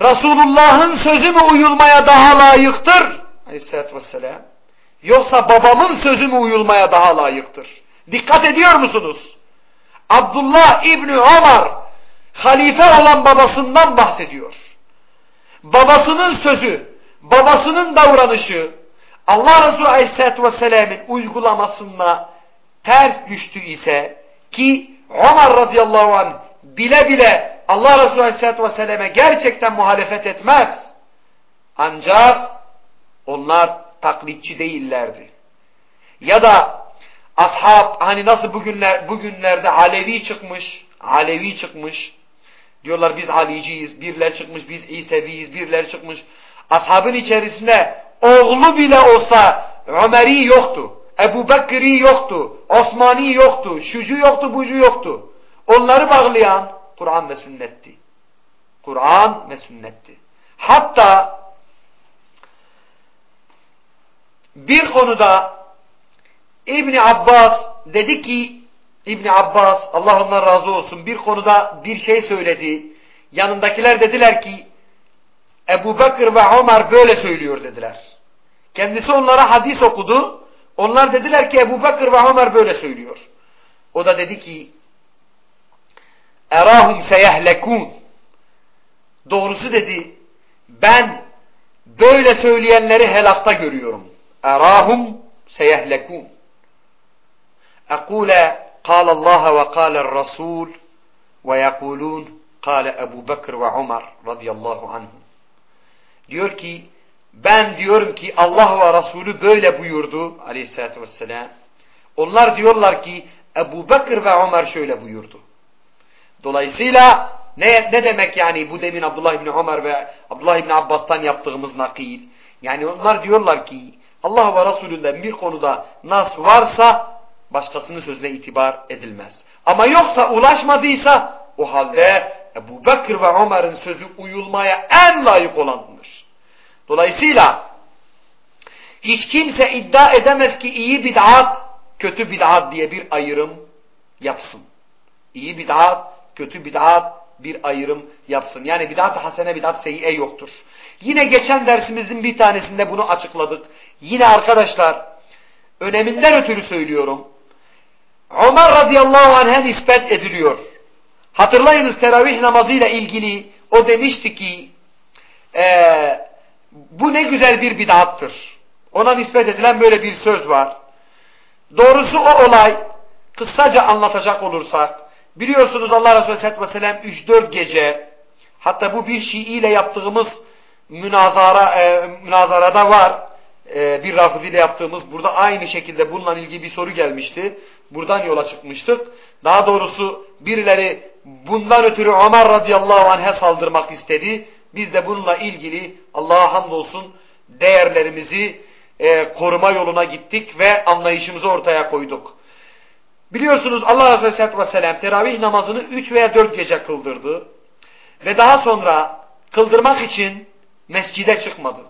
Resulullah'ın sözü mü uyulmaya daha layıktır? Aleyhissalatü vesselam. Yoksa babamın sözü mü uyulmaya daha layıktır? Dikkat ediyor musunuz? Abdullah İbni Ömer halife olan babasından bahsediyor. Babasının sözü, babasının davranışı Allah Resulü Aleyhisselatü Vesselam'ın uygulamasında ters düştü ise ki Ömer radıyallahu anh bile bile Allah Resulü Aleyhisselatü Vesselam'e gerçekten muhalefet etmez. Ancak onlar taklitçi değillerdi. Ya da ashab hani nasıl bugünler bugünlerde Alevi çıkmış, Alevi çıkmış. Diyorlar biz Aliciyiz, birler çıkmış, biz İseviyiz, birler çıkmış. Ashabın içerisinde oğlu bile olsa Ömer'i yoktu. Ebu Bekir'i yoktu. Osman'i yoktu. Şucu yoktu, bucu yoktu. Onları bağlayan Kur'an ve sünnetti. Kur'an ve sünnetti. Hatta bir konuda İbni Abbas dedi ki İbni Abbas Allah ondan razı olsun bir konuda bir şey söyledi. Yanındakiler dediler ki Ebu Bekir ve Ömer böyle söylüyor dediler. Kendisi onlara hadis okudu. Onlar dediler ki Ebu Bekir ve Ömer böyle söylüyor. O da dedi ki Erahum seyehlekun Doğrusu dedi ben böyle söyleyenleri helakta görüyorum. Erahum seyehlekun أقول قال الله وقال الرسول ويقولون قال Ebu Bekir ve Ömer radıyallahu anhum. Diyor ki ben diyorum ki Allah ve Resulü böyle buyurdu aleyhissalatü vesselam. Onlar diyorlar ki Ebu Bekir ve Ömer şöyle buyurdu. Dolayısıyla ne, ne demek yani bu demin Abdullah İbni Ömer ve Abdullah İbni Abbas'tan yaptığımız nakil? Yani onlar diyorlar ki Allah ve Resulünden bir konuda nas varsa başkasının sözüne itibar edilmez. Ama yoksa ulaşmadıysa o halde Ebu Bekir ve Ömer'in sözü uyulmaya en layık olandır. Dolayısıyla hiç kimse iddia edemez ki iyi bid'at, kötü bid'at diye bir ayrım yapsın. İyi bid'at, kötü bid'at bir ayrım yapsın. Yani bid'at hasene bid'at seyyiye yoktur. Yine geçen dersimizin bir tanesinde bunu açıkladık. Yine arkadaşlar öneminden ötürü söylüyorum. Ömer radıyallahu anh'e nispet ediliyor. Hatırlayınız teravih namazıyla ilgili o demişti ki e, bu ne güzel bir bid'attır. Ona nispet edilen böyle bir söz var. Doğrusu o olay kısaca anlatacak olursak biliyorsunuz Allah Resulü Aleyhisselatü Vesselam 3-4 gece hatta bu bir Şii ile yaptığımız münazara, e, münazarada var. E, bir Rafizi ile yaptığımız burada aynı şekilde bununla ilgili bir soru gelmişti. Buradan yola çıkmıştık. Daha doğrusu birileri bundan ötürü Ömer radıyallahu anh'e saldırmak istedi. Biz de bununla ilgili Allah'a hamdolsun değerlerimizi e, koruma yoluna gittik ve anlayışımızı ortaya koyduk. Biliyorsunuz Allah Resulü Aleyhisselatü Vesselam teravih namazını 3 veya 4 gece kıldırdı. Ve daha sonra kıldırmak için mescide çıkmadı.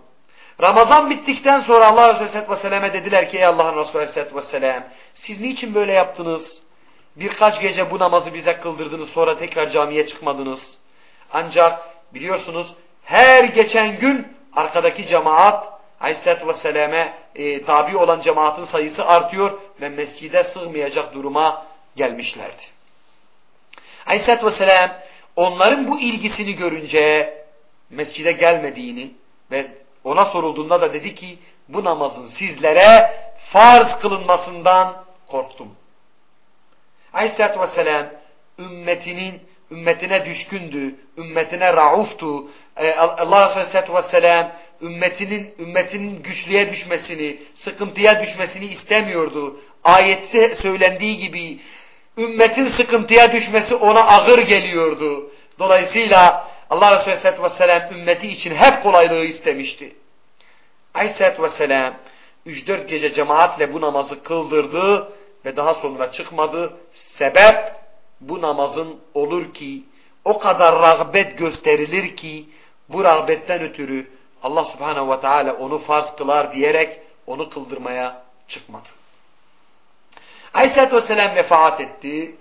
Ramazan bittikten sonra Allah Resulü Aleyhisselatü Vesselam'e dediler ki ey Allah'ın Resulü Aleyhisselatü Vesselam siz niçin böyle yaptınız? Birkaç gece bu namazı bize kıldırdınız sonra tekrar camiye çıkmadınız. Ancak biliyorsunuz her geçen gün arkadaki cemaat Aleyhisselatü Vesselam'e e, tabi olan cemaatin sayısı artıyor ve mescide sığmayacak duruma gelmişlerdi. Aleyhisselatü Vesselam onların bu ilgisini görünce mescide gelmediğini ve ona sorulduğunda da dedi ki bu namazın sizlere farz kılınmasından korktum. Aleyhisselatü Vesselam ümmetinin ümmetine düşkündü, ümmetine rauftu. Ee, Allah Aleyhisselatü Vesselam ümmetinin ümmetinin güçlüğe düşmesini, sıkıntıya düşmesini istemiyordu. Ayette söylendiği gibi ümmetin sıkıntıya düşmesi ona ağır geliyordu. Dolayısıyla Allah Aleyhisselatü Vesselam ümmeti için hep kolaylığı istemişti. Aleyhisselatü Vesselam 3-4 gece cemaatle bu namazı kıldırdı ve daha sonra çıkmadı. Sebep bu namazın olur ki o kadar rağbet gösterilir ki bu rağbetten ötürü Allah subhanehu ve teala onu farz kılar diyerek onu kıldırmaya çıkmadı. Aleyhisselatü Vesselam vefat etti.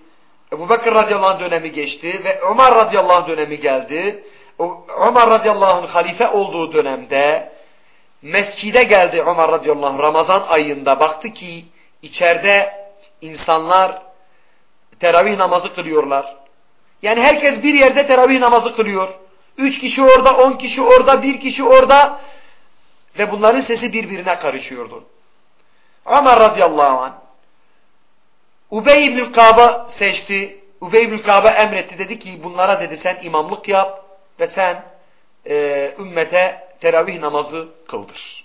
Ebu Bekir radıyallahu anh dönemi geçti ve Ömer radıyallahu anh dönemi geldi. Ömer radıyallahu anh halife olduğu dönemde mescide geldi Ömer radıyallahu anh Ramazan ayında baktı ki içeride insanlar teravih namazı kılıyorlar. Yani herkes bir yerde teravih namazı kılıyor. Üç kişi orada, on kişi orada, bir kişi orada ve bunların sesi birbirine karışıyordu. Ömer radıyallahu anh Ubey ibn Kab'a seçti. Ubey ibn Kab'a emretti. Dedi ki bunlara dedi sen imamlık yap ve sen e, ümmete teravih namazı kıldır.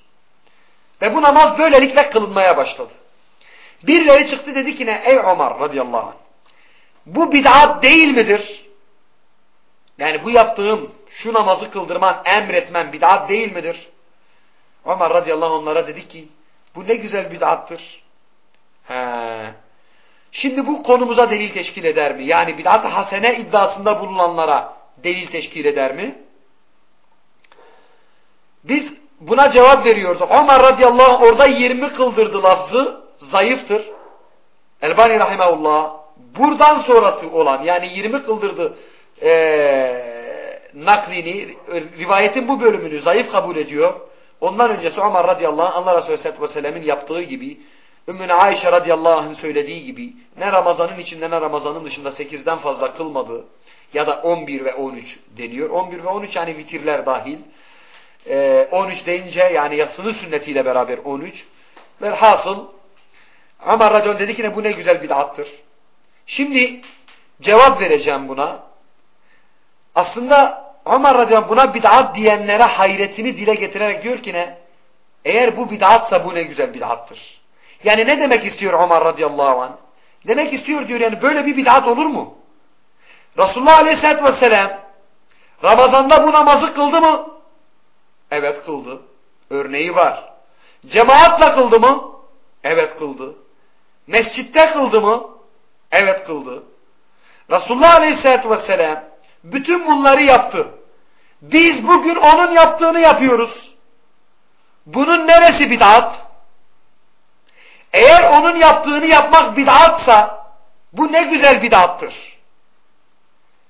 Ve bu namaz böylelikle kılınmaya başladı. Birileri çıktı dedi ki ne? Ey Ömer radıyallahu anh. Bu bid'at değil midir? Yani bu yaptığım şu namazı kıldırman, emretmen bid'at değil midir? Ömer radıyallahu onlara dedi ki bu ne güzel bid'attır. He. Şimdi bu konumuza delil teşkil eder mi? Yani bid'at-ı hasene iddiasında bulunanlara delil teşkil eder mi? Biz buna cevap veriyorduk. Ömer radıyallahu anh orada 20 kıldırdı lafzı zayıftır. Elbani rahimahullah buradan sonrası olan yani 20 kıldırdı ee, naklini rivayetin bu bölümünü zayıf kabul ediyor. Ondan öncesi Ömer radıyallahu anh Allah Resulü aleyhisselatü vesselam'ın yaptığı gibi Ümmüne Ayşe radıyallahu anh'ın söylediği gibi ne Ramazan'ın içinde ne Ramazan'ın dışında 8'den fazla kılmadığı ya da 11 ve 13 deniyor. 11 ve 13 yani vitirler dahil. Ee, 13 deyince yani yasının sünnetiyle beraber 13. Velhasıl Ömer radıyallahu dedi ki ne bu ne güzel bid'attır. Şimdi cevap vereceğim buna. Aslında Ömer radıyallahu buna bid'at diyenlere hayretini dile getirerek diyor ki ne? Eğer bu bid'atsa bu ne güzel bid'attır. Yani ne demek istiyor Ömer radıyallahu anh? Demek istiyor diyor yani böyle bir bid'at olur mu? Resulullah aleyhissalatü vesselam Ramazan'da bu namazı kıldı mı? Evet kıldı. Örneği var. Cemaatle kıldı mı? Evet kıldı. Mescitte kıldı mı? Evet kıldı. Resulullah aleyhissalatü vesselam bütün bunları yaptı. Biz bugün onun yaptığını yapıyoruz. Bunun neresi bid'at? Eğer onun yaptığını yapmak bid'atsa bu ne güzel bid'attır.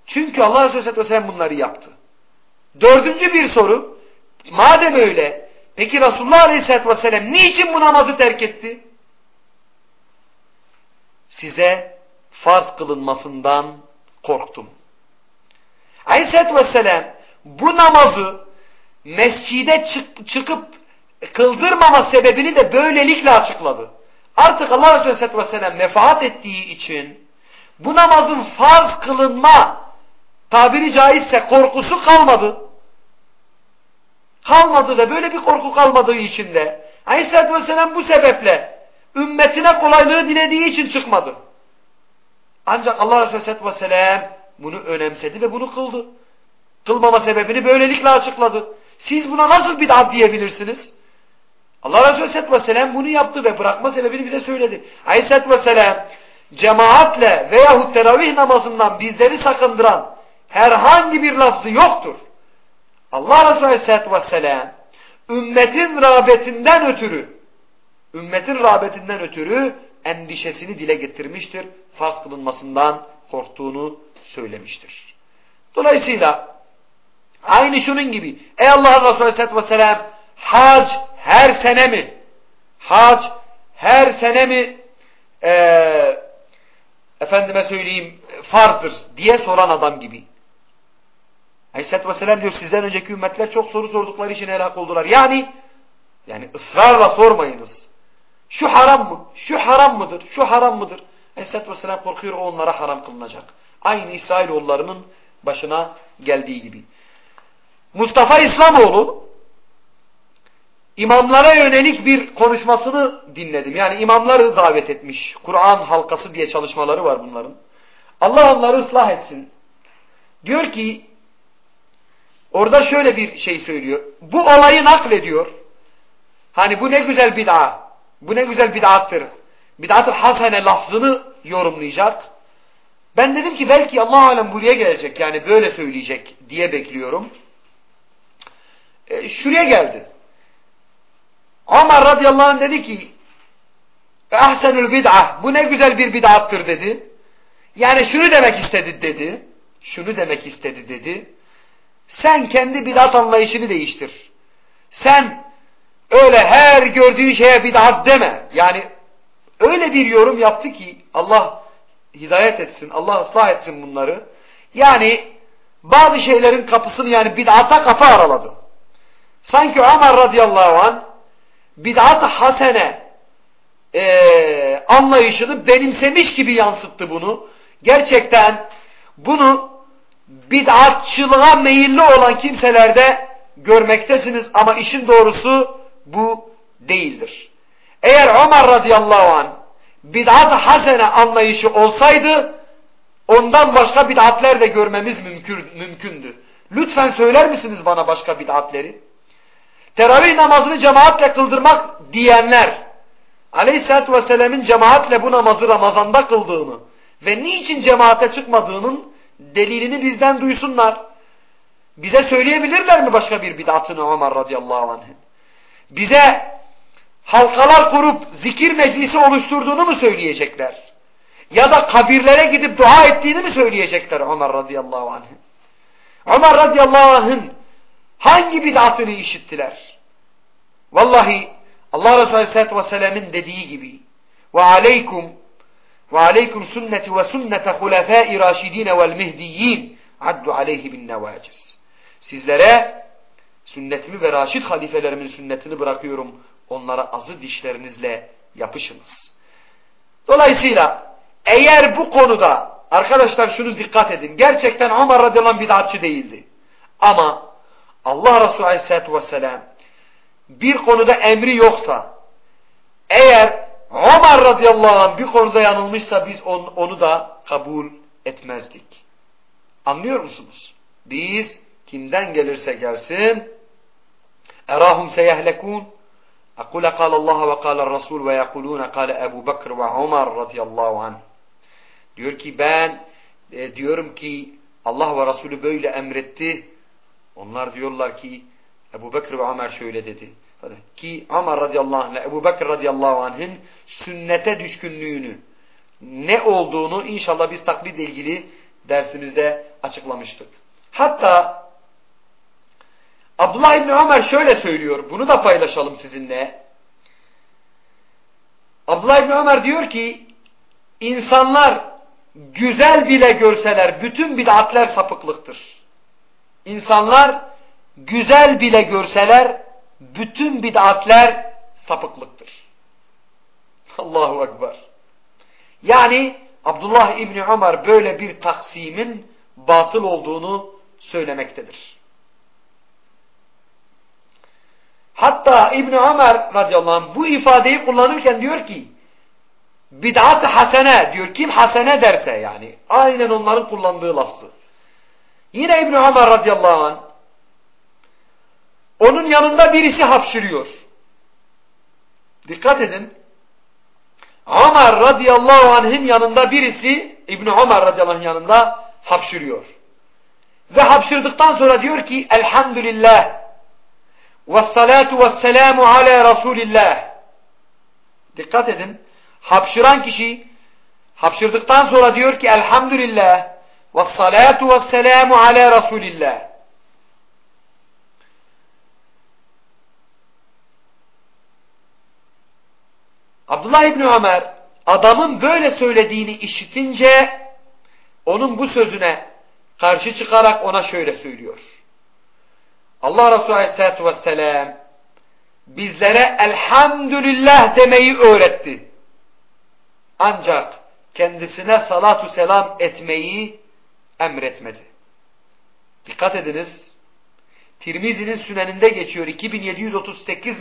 Çünkü Allah Resulü Aleyhisselatü Vesselam bunları yaptı. Dördüncü bir soru. Madem öyle peki Resulullah Aleyhisselatü Vesselam niçin bu namazı terk etti? Size farz kılınmasından korktum. Aleyhisselatü Vesselam bu namazı mescide çık çıkıp kıldırmama sebebini de böylelikle açıkladı. Artık Allah Resulü Aleyhisselatü Vesselam mefaat ettiği için bu namazın farz kılınma tabiri caizse korkusu kalmadı. Kalmadı da böyle bir korku kalmadığı için de Aleyhisselatü Vesselam bu sebeple ümmetine kolaylığı dilediği için çıkmadı. Ancak Allah Resulü Aleyhisselatü Vesselam bunu önemsedi ve bunu kıldı. Kılmama sebebini böylelikle açıkladı. Siz buna nasıl bid'at diyebilirsiniz? Allah Resulü Aleyhisselatü Vesselam bunu yaptı ve bırakma sebebini bize söyledi. Aleyhisselatü Vesselam cemaatle veyahut teravih namazından bizleri sakındıran herhangi bir lafzı yoktur. Allah Resulü Aleyhisselatü Vesselam ümmetin rağbetinden ötürü ümmetin rağbetinden ötürü endişesini dile getirmiştir. Farz kılınmasından korktuğunu söylemiştir. Dolayısıyla aynı şunun gibi ey Allah'ın Resulü Aleyhisselatü Vesselam hac her sene mi? Hac her sene mi e, efendime söyleyeyim farzdır diye soran adam gibi. Aleyhisselatü Vesselam diyor sizden önceki ümmetler çok soru sordukları için helak oldular. Yani yani ısrarla sormayınız. Şu haram mı? Şu haram mıdır? Şu haram mıdır? Aleyhisselatü Vesselam korkuyor o onlara haram kılınacak. Aynı İsrailoğullarının başına geldiği gibi. Mustafa İslamoğlu imamlara yönelik bir konuşmasını dinledim. Yani imamları davet etmiş. Kur'an halkası diye çalışmaları var bunların. Allah onları ıslah etsin. Diyor ki orada şöyle bir şey söylüyor. Bu olayı naklediyor. Hani bu ne güzel bid'a. Bu ne güzel bid'attır. Bid'at-ı hasene lafzını yorumlayacak. Ben dedim ki belki Allah alem buraya gelecek yani böyle söyleyecek diye bekliyorum. E, şuraya geldi. Ömer radıyallahu anh dedi ki ahsenül bid'ah bu ne güzel bir bid'attır dedi. Yani şunu demek istedi dedi. Şunu demek istedi dedi. Sen kendi bid'at anlayışını değiştir. Sen öyle her gördüğün şeye bid'at deme. Yani öyle bir yorum yaptı ki Allah hidayet etsin, Allah ıslah etsin bunları. Yani bazı şeylerin kapısını yani bid'ata kapı araladı. Sanki Ömer radıyallahu an bid'at hasene e, anlayışını benimsemiş gibi yansıttı bunu. Gerçekten bunu bid'atçılığa meyilli olan kimselerde görmektesiniz ama işin doğrusu bu değildir. Eğer Ömer radıyallahu an bid'at hasene anlayışı olsaydı ondan başka bid'atler de görmemiz mümkün, mümkündü. Lütfen söyler misiniz bana başka bid'atleri? Teravih namazını cemaatle kıldırmak diyenler Aleyhisselatü Vesselam'ın cemaatle bu namazı Ramazan'da kıldığını ve niçin cemaate çıkmadığının delilini bizden duysunlar. Bize söyleyebilirler mi başka bir bid'atını Ömer radıyallahu anh? Bize halkalar kurup zikir meclisi oluşturduğunu mu söyleyecekler? Ya da kabirlere gidip dua ettiğini mi söyleyecekler Ömer radıyallahu anh? Ömer radıyallahu anh'ın hangi bid'atını işittiler? Vallahi Allah Resulü aleyhissalatü vesselam'ın dediği gibi ve aleykum ve aleykum sünneti ve sünnete hulefâi raşidîne vel mehdiyyin addu aleyhi bin nevaciz. Sizlere sünnetimi ve raşid halifelerimin sünnetini bırakıyorum. Onlara azı dişlerinizle yapışınız. Dolayısıyla eğer bu konuda arkadaşlar şunu dikkat edin. Gerçekten Ömer radıyallahu anh bid'atçı değildi. Ama Allah Resulü aleyhissalatü vesselam bir konuda emri yoksa eğer Ömer radıyallahu anh bir konuda yanılmışsa biz on, onu da kabul etmezdik. Anlıyor musunuz? Biz kimden gelirse gelsin erahum seyehlekun أقول قال الله وقال الرسول ويقولون قال Ebu Bekir ve Ömer radıyallahu anh. Diyor ki ben e, diyorum ki Allah ve Resulü böyle emretti. Onlar diyorlar ki Ebu Bekir ve Ömer şöyle dedi. Ki Ömer radıyallahu anh ile Ebu Bekir radıyallahu anh'ın sünnete düşkünlüğünü ne olduğunu inşallah biz taklitle ilgili dersimizde açıklamıştık. Hatta Abdullah İbni Ömer şöyle söylüyor. Bunu da paylaşalım sizinle. Abdullah İbni Ömer diyor ki insanlar güzel bile görseler bütün bid'atler sapıklıktır. İnsanlar güzel bile görseler bütün bid'atler sapıklıktır. Allahu Ekber. Yani Abdullah İbni Ömer böyle bir taksimin batıl olduğunu söylemektedir. Hatta İbni Ömer radıyallahu anh bu ifadeyi kullanırken diyor ki bid'at hasene diyor. Kim hasene derse yani. Aynen onların kullandığı lafzı. Yine İbni Ömer radıyallahu anh onun yanında birisi hapşırıyor. Dikkat edin. Ömer radıyallahu anh'ın yanında birisi İbni Ömer radıyallahu anh yanında hapşırıyor. Ve hapşırdıktan sonra diyor ki Elhamdülillah Vessalatu vesselamu ala Resulillah. Dikkat edin. Hapşıran kişi hapşırdıktan sonra diyor ki Elhamdülillah Vessalatu vesselamu ala Resulillah. Abdullah İbni Ömer adamın böyle söylediğini işitince onun bu sözüne karşı çıkarak ona şöyle söylüyor. Allah Resulü Aleyhisselatü Vesselam bizlere elhamdülillah demeyi öğretti. Ancak kendisine salatu selam etmeyi emretmedi. Dikkat ediniz. Tirmizi'nin süneninde geçiyor. 2738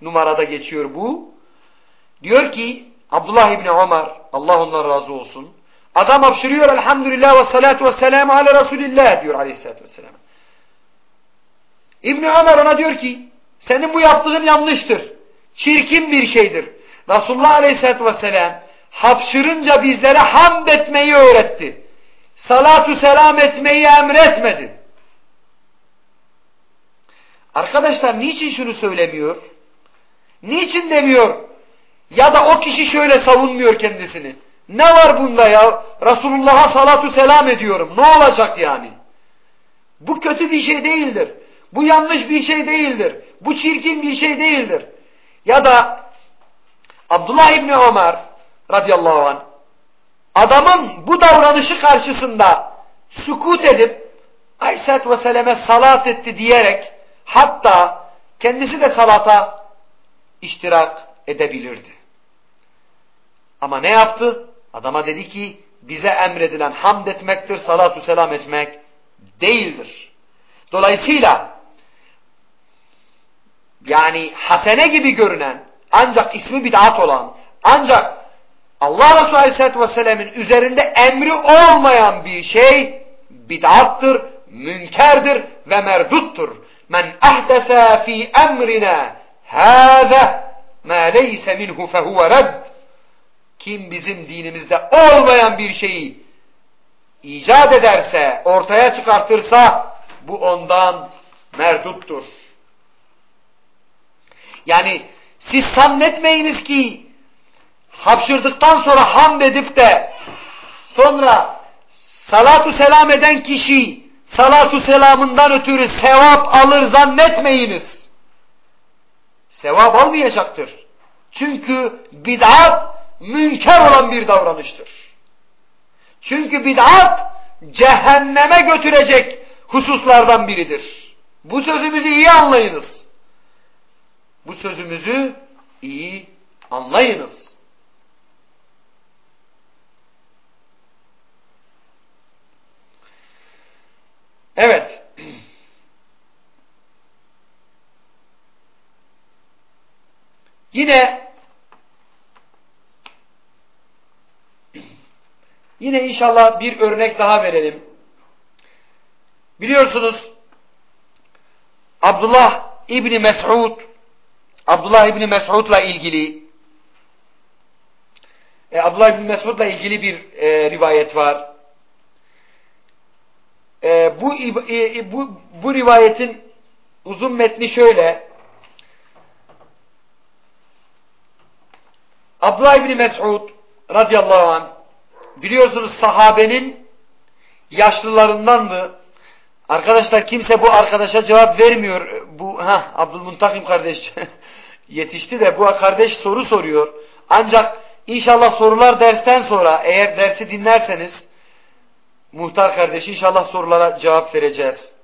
numarada geçiyor bu. Diyor ki Abdullah İbni Ömer Allah ondan razı olsun. Adam hapşırıyor elhamdülillah ve salatu ve selamu ala Resulillah diyor aleyhissalatü vesselam. İbni Ömer ona diyor ki senin bu yaptığın yanlıştır. Çirkin bir şeydir. Resulullah Aleyhisselatü Vesselam hapşırınca bizlere hamd etmeyi öğretti. Salatu selam etmeyi emretmedi. Arkadaşlar niçin şunu söylemiyor? Niçin demiyor? Ya da o kişi şöyle savunmuyor kendisini. Ne var bunda ya? Resulullah'a salatu selam ediyorum. Ne olacak yani? Bu kötü bir şey değildir. Bu yanlış bir şey değildir. Bu çirkin bir şey değildir. Ya da Abdullah İbni Ömer radıyallahu anh adamın bu davranışı karşısında sukut edip Aleyhisselatü Vesselam'e salat etti diyerek hatta kendisi de salata iştirak edebilirdi. Ama ne yaptı? Adama dedi ki bize emredilen hamd etmektir, salatu selam etmek değildir. Dolayısıyla yani hasene gibi görünen ancak ismi bid'at olan ancak Allah Resulü Aleyhisselatü Vesselam'ın üzerinde emri olmayan bir şey bid'attır, münkerdir ve merduttur. Men ahdese fi emrina hâze ma leyse minhu fehuve redd. Kim bizim dinimizde olmayan bir şeyi icat ederse, ortaya çıkartırsa bu ondan merduttur. Yani siz zannetmeyiniz ki hapşırdıktan sonra hamd edip de sonra salatu selam eden kişi salatu selamından ötürü sevap alır zannetmeyiniz. Sevap almayacaktır. Çünkü bid'at münker olan bir davranıştır. Çünkü bid'at cehenneme götürecek hususlardan biridir. Bu sözümüzü iyi anlayınız. Bu sözümüzü iyi anlayınız. Evet. Yine yine inşallah bir örnek daha verelim. Biliyorsunuz Abdullah İbni Mes'ud Abdullah İbni Mes'ud'la ilgili e, Abdullah İbni Mes'ud'la ilgili bir e, rivayet var. E, bu, e, bu, bu rivayetin uzun metni şöyle. Abdullah İbni Mes'ud radıyallahu anh biliyorsunuz sahabenin yaşlılarındandı. Arkadaşlar kimse bu arkadaşa cevap vermiyor. Bu ha Abdülmuntakim kardeş yetişti de bu kardeş soru soruyor. Ancak inşallah sorular dersten sonra eğer dersi dinlerseniz muhtar kardeş inşallah sorulara cevap vereceğiz.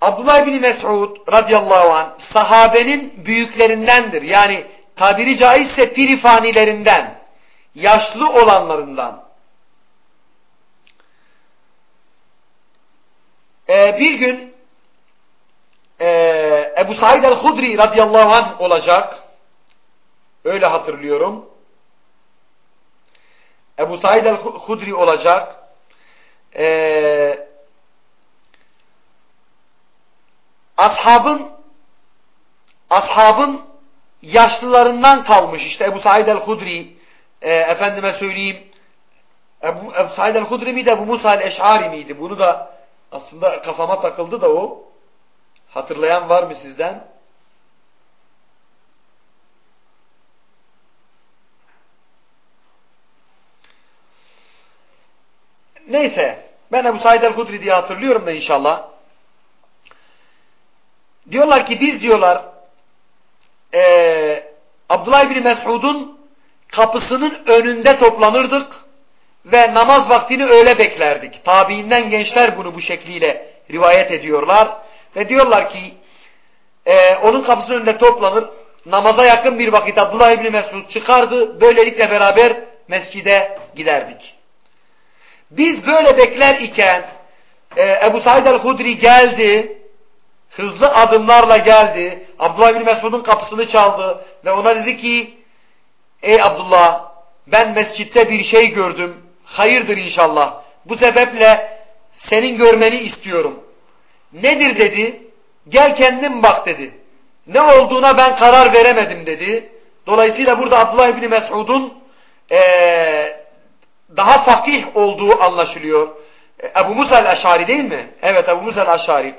Abdullah bin Mes'ud radıyallahu anh sahabenin büyüklerindendir. Yani tabiri caizse pirifanilerinden, yaşlı olanlarından. Ee, bir gün e, Ebu Said el-Hudri radıyallahu anh olacak. Öyle hatırlıyorum. Ebu Said el-Hudri olacak. Ee, ashabın ashabın yaşlılarından kalmış işte Ebu Said el-Hudri e, efendime söyleyeyim Ebu, Ebu Said el-Hudri miydi Ebu Musa el-Eş'ari miydi? Bunu da aslında kafama takıldı da o. Hatırlayan var mı sizden? Neyse ben Ebu Said el-Hudri diye hatırlıyorum da inşallah. Diyorlar ki biz diyorlar e, Abdullah bin Mesud'un kapısının önünde toplanırdık ve namaz vaktini öyle beklerdik. Tabiinden gençler bunu bu şekliyle rivayet ediyorlar ve diyorlar ki e, onun kapısının önünde toplanır namaza yakın bir vakit Abdullah İbni Mesud çıkardı. Böylelikle beraber mescide giderdik. Biz böyle bekler iken e, Ebu Said el-Hudri geldi hızlı adımlarla geldi. Abdullah bin Mesud'un kapısını çaldı ve ona dedi ki Ey Abdullah ben mescitte bir şey gördüm. Hayırdır inşallah. Bu sebeple senin görmeni istiyorum. Nedir dedi. Gel kendin bak dedi. Ne olduğuna ben karar veremedim dedi. Dolayısıyla burada Abdullah İbni Mesud'un ee, daha fakih olduğu anlaşılıyor. E, Ebu Musa el-Eşari değil mi? Evet Ebu Musa el-Eşari.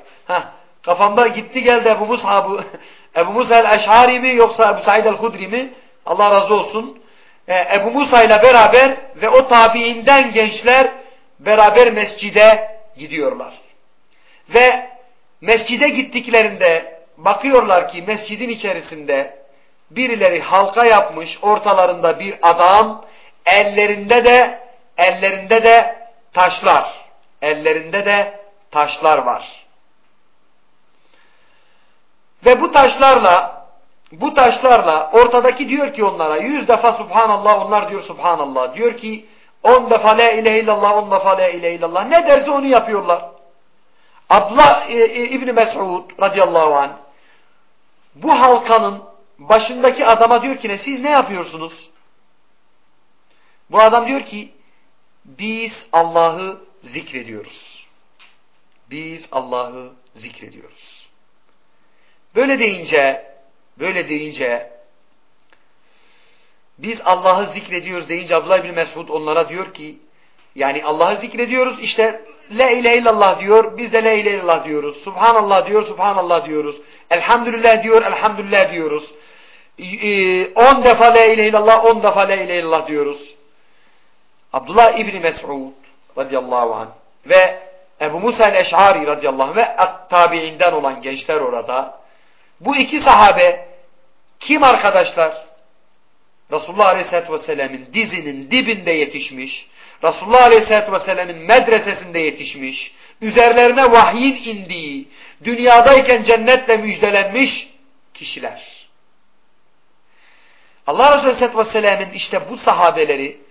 Kafamda gitti geldi Ebu Musa, bu, Ebu Musa el-Eşari mi yoksa Ebu Said el-Hudri mi? Allah razı olsun. Ee, Ebu Musa ile beraber ve o tabiinden gençler beraber mescide gidiyorlar. Ve mescide gittiklerinde bakıyorlar ki mescidin içerisinde birileri halka yapmış ortalarında bir adam ellerinde de ellerinde de taşlar ellerinde de taşlar var. Ve bu taşlarla bu taşlarla ortadaki diyor ki onlara yüz defa subhanallah onlar diyor subhanallah. Diyor ki on defa la ilahe illallah on defa la ilahe illallah. Ne derse onu yapıyorlar. Abdullah e, e, İbni Mes'ud radıyallahu anh bu halkanın başındaki adama diyor ki ne siz ne yapıyorsunuz? Bu adam diyor ki biz Allah'ı zikrediyoruz. Biz Allah'ı zikrediyoruz. Böyle deyince böyle deyince biz Allah'ı zikrediyoruz deyince Abdullah bin Mesud onlara diyor ki yani Allah'ı zikrediyoruz işte La ilahe illallah diyor biz de La ilahe illallah diyoruz. Subhanallah diyor Subhanallah diyoruz. Elhamdülillah diyor Elhamdülillah diyoruz. 10 ee, defa La ilahe illallah 10 defa La ilahe illallah diyoruz. Abdullah İbni Mes'ud radıyallahu anh ve Ebu Musa el-Eş'ari radıyallahu anh ve tabiinden olan gençler orada. Bu iki sahabe kim arkadaşlar? Resulullah Aleyhisselatü Vesselam'ın dizinin dibinde yetişmiş, Resulullah Aleyhisselatü Vesselam'ın medresesinde yetişmiş, üzerlerine vahyin indiği, dünyadayken cennetle müjdelenmiş kişiler. Allah Resulü Aleyhisselatü Vesselam'ın işte bu sahabeleri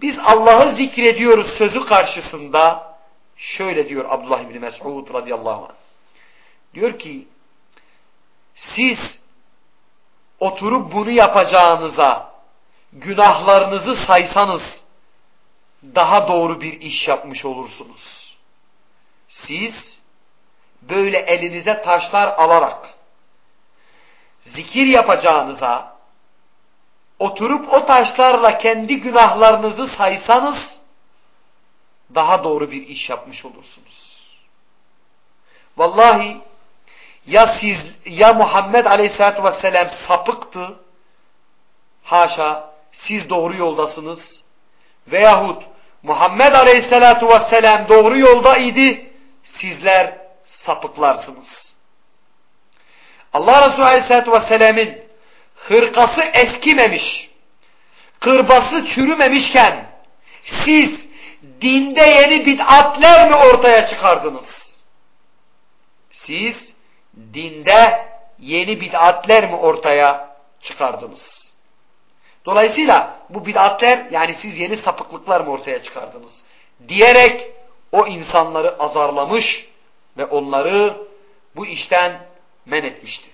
biz Allah'ı zikrediyoruz sözü karşısında şöyle diyor Abdullah İbni Mes'ud radıyallahu anh. Diyor ki siz oturup bunu yapacağınıza günahlarınızı saysanız daha doğru bir iş yapmış olursunuz. Siz böyle elinize taşlar alarak zikir yapacağınıza oturup o taşlarla kendi günahlarınızı saysanız daha doğru bir iş yapmış olursunuz. Vallahi ya siz ya Muhammed Aleyhisselatü Vesselam sapıktı haşa siz doğru yoldasınız veyahut Muhammed Aleyhisselatü Vesselam doğru yolda idi sizler sapıklarsınız. Allah Resulü Aleyhisselatü Vesselam'ın hırkası eskimemiş, kırbası çürümemişken siz dinde yeni bid'atler mi ortaya çıkardınız? Siz dinde yeni bid'atler mi ortaya çıkardınız? Dolayısıyla bu bid'atler yani siz yeni sapıklıklar mı ortaya çıkardınız? Diyerek o insanları azarlamış ve onları bu işten men etmişti.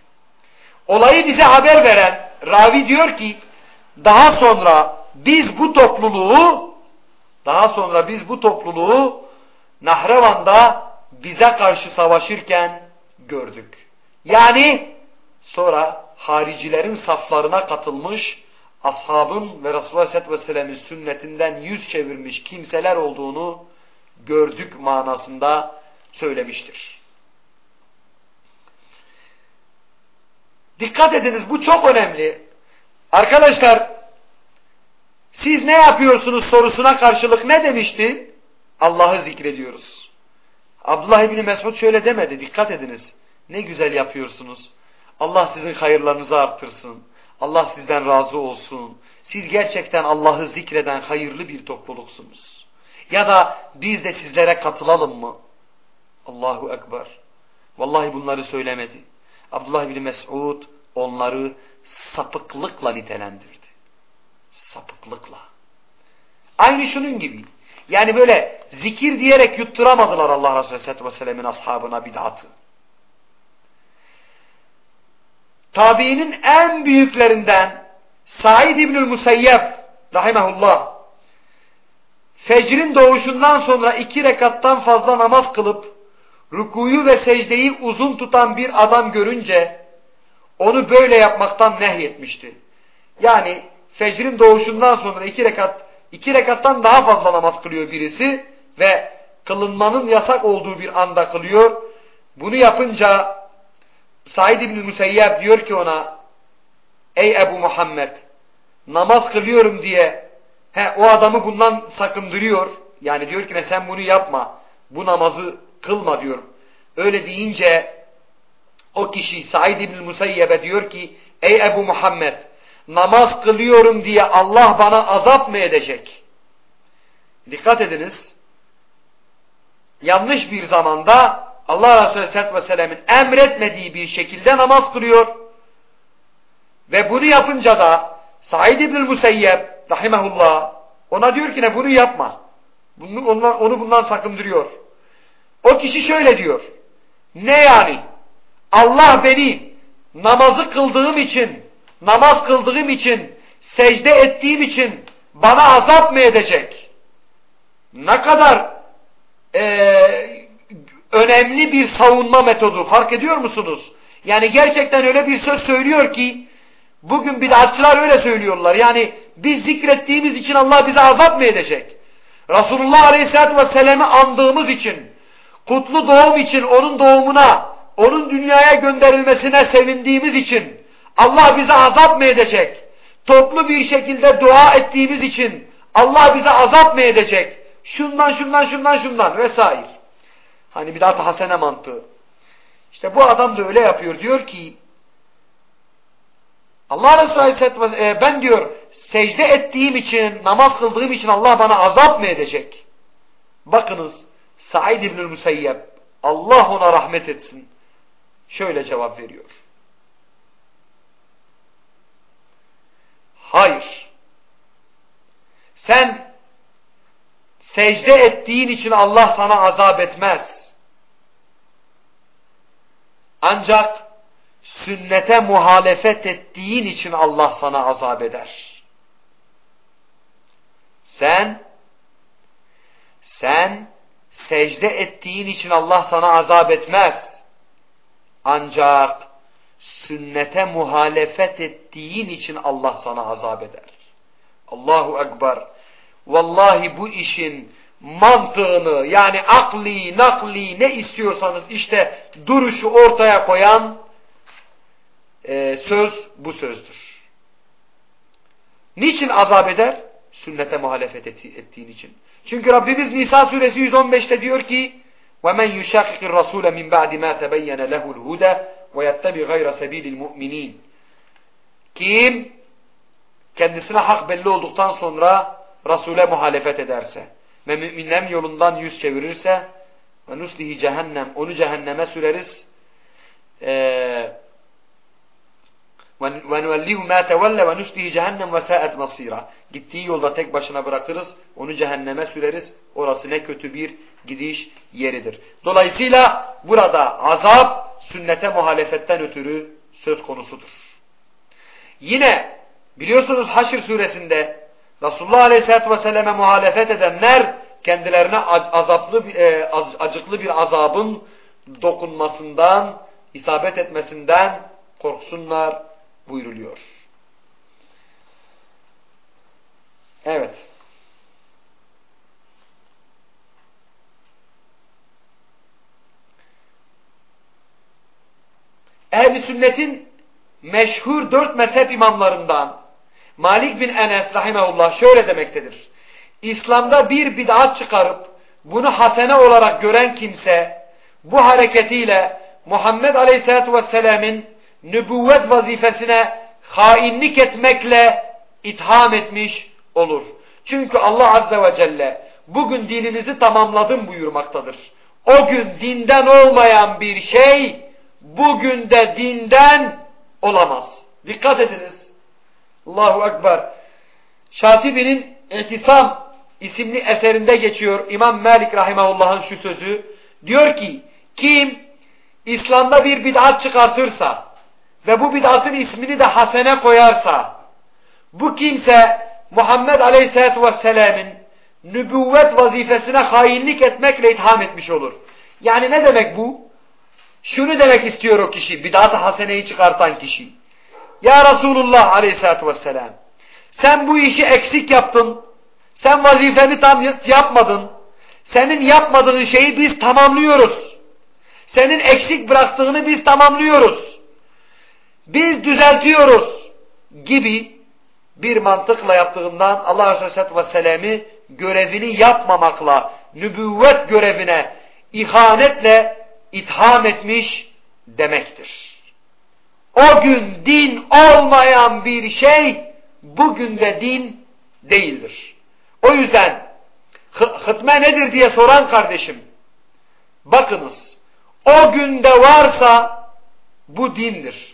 Olayı bize haber veren ravi diyor ki daha sonra biz bu topluluğu daha sonra biz bu topluluğu Nahrevan'da bize karşı savaşırken gördük. Yani sonra haricilerin saflarına katılmış ashabın ve Resulullah Aleyhisselatü Vesselam'ın sünnetinden yüz çevirmiş kimseler olduğunu gördük manasında söylemiştir. Dikkat ediniz bu çok önemli. Arkadaşlar siz ne yapıyorsunuz sorusuna karşılık ne demişti? Allah'ı zikrediyoruz. Abdullah İbni Mesud şöyle demedi. Dikkat ediniz. Ne güzel yapıyorsunuz. Allah sizin hayırlarınızı arttırsın. Allah sizden razı olsun. Siz gerçekten Allah'ı zikreden hayırlı bir topluluksunuz. Ya da biz de sizlere katılalım mı? Allahu Ekber. Vallahi bunları söylemedi. Abdullah bin Mes'ud onları sapıklıkla nitelendirdi. Sapıklıkla. Aynı şunun gibi. Yani böyle zikir diyerek yutturamadılar Allah Resulü Aleyhisselatü Vesselam'ın ashabına bid'atı. Tabiinin en büyüklerinden Said İbnül Musayyeb rahimahullah fecrin doğuşundan sonra iki rekattan fazla namaz kılıp rukuyu ve secdeyi uzun tutan bir adam görünce onu böyle yapmaktan nehyetmişti. Yani fecrin doğuşundan sonra iki rekat, iki rekattan daha fazla namaz kılıyor birisi ve kılınmanın yasak olduğu bir anda kılıyor. Bunu yapınca Said İbni Müseyyep diyor ki ona Ey Ebu Muhammed namaz kılıyorum diye he, o adamı bundan sakındırıyor. Yani diyor ki sen bunu yapma. Bu namazı kılma diyor. Öyle deyince o kişi Said İbni Museyyep'e diyor ki Ey Ebu Muhammed namaz kılıyorum diye Allah bana azap mı edecek? Dikkat ediniz. Yanlış bir zamanda Allah Resulü Aleyhisselatü Vesselam'ın emretmediği bir şekilde namaz kılıyor. Ve bunu yapınca da Said İbn Museyyep rahimahullah ona diyor ki ne bunu yapma. Bunu, onu bundan sakındırıyor. O kişi şöyle diyor. Ne yani? Allah beni namazı kıldığım için, namaz kıldığım için, secde ettiğim için bana azap mı edecek? Ne kadar e, önemli bir savunma metodu fark ediyor musunuz? Yani gerçekten öyle bir söz söylüyor ki bugün bidatçılar öyle söylüyorlar. Yani biz zikrettiğimiz için Allah bize azap mı edecek? Resulullah Aleyhisselatü Vesselam'ı andığımız için, kutlu doğum için onun doğumuna, onun dünyaya gönderilmesine sevindiğimiz için Allah bize azap mı edecek? Toplu bir şekilde dua ettiğimiz için Allah bize azap mı edecek? Şundan şundan şundan şundan vesaire. Hani bidat hasene mantığı. İşte bu adam da öyle yapıyor. Diyor ki Allah Resulü Aleyhisselatü e, ben diyor secde ettiğim için, namaz kıldığım için Allah bana azap mı edecek? Bakınız Said İbnül Musayyeb Allah ona rahmet etsin. Şöyle cevap veriyor. Hayır. Sen secde ettiğin için Allah sana azap etmez. Ancak sünnete muhalefet ettiğin için Allah sana azap eder. Sen sen secde ettiğin için Allah sana azap etmez. Ancak sünnete muhalefet ettiğin için Allah sana azap eder. Allahu Ekber. Vallahi bu işin mantığını yani akli, nakli ne istiyorsanız işte duruşu ortaya koyan e, söz bu sözdür. Niçin azap eder? Sünnete muhalefet ettiğin için. Çünkü Rabbimiz Nisa suresi 115'te diyor ki وَمَنْ يُشَاقِقِ الرَّسُولَ مِنْ بَعْدِ مَا تَبَيَّنَ لَهُ الْهُدَى ve yettebi gayra sebilil mu'minin. Kim kendisine hak belli olduktan sonra Resul'e muhalefet ederse ve müminlerin yolundan yüz çevirirse ve nuslihi cehennem onu cehenneme süreriz. Ee, tevelle ve nuslihi cehennem ve sa'et masira gittiği yolda tek başına bırakırız onu cehenneme süreriz. Orası ne kötü bir gidiş yeridir. Dolayısıyla burada azap sünnete muhalefetten ötürü söz konusudur. Yine biliyorsunuz Haşr suresinde Resulullah Aleyhisselatü Vesselam'e muhalefet edenler kendilerine azaplı, e, acıklı bir azabın dokunmasından, isabet etmesinden korksunlar buyruluyor. Evet. Ehl-i sünnetin meşhur dört mezhep imamlarından Malik bin Enes rahimahullah şöyle demektedir. İslam'da bir bid'at çıkarıp bunu hasene olarak gören kimse bu hareketiyle Muhammed Aleyhisselatü Vesselam'ın nübüvvet vazifesine hainlik etmekle itham etmiş olur. Çünkü Allah Azze ve Celle bugün dininizi tamamladım buyurmaktadır. O gün dinden olmayan bir şey bugün de dinden olamaz. Dikkat ediniz. Allahu Ekber. Şatibi'nin Etisam isimli eserinde geçiyor İmam Malik Rahimahullah'ın şu sözü. Diyor ki kim İslam'da bir bid'at çıkartırsa ve bu bid'atın ismini de hasene koyarsa bu kimse Muhammed Aleyhisselatü Vesselam'ın nübüvvet vazifesine hainlik etmekle itham etmiş olur. Yani ne demek bu? Şunu demek istiyor o kişi, bidat-ı haseneyi çıkartan kişi. Ya Resulullah aleyhissalatü vesselam, sen bu işi eksik yaptın, sen vazifeni tam yapmadın, senin yapmadığın şeyi biz tamamlıyoruz. Senin eksik bıraktığını biz tamamlıyoruz. Biz düzeltiyoruz gibi bir mantıkla yaptığından Allah Aleyhisselatü Vesselam'ı görevini yapmamakla, nübüvvet görevine ihanetle itham etmiş demektir. O gün din olmayan bir şey bugün de din değildir. O yüzden hıtme nedir diye soran kardeşim bakınız o günde varsa bu dindir.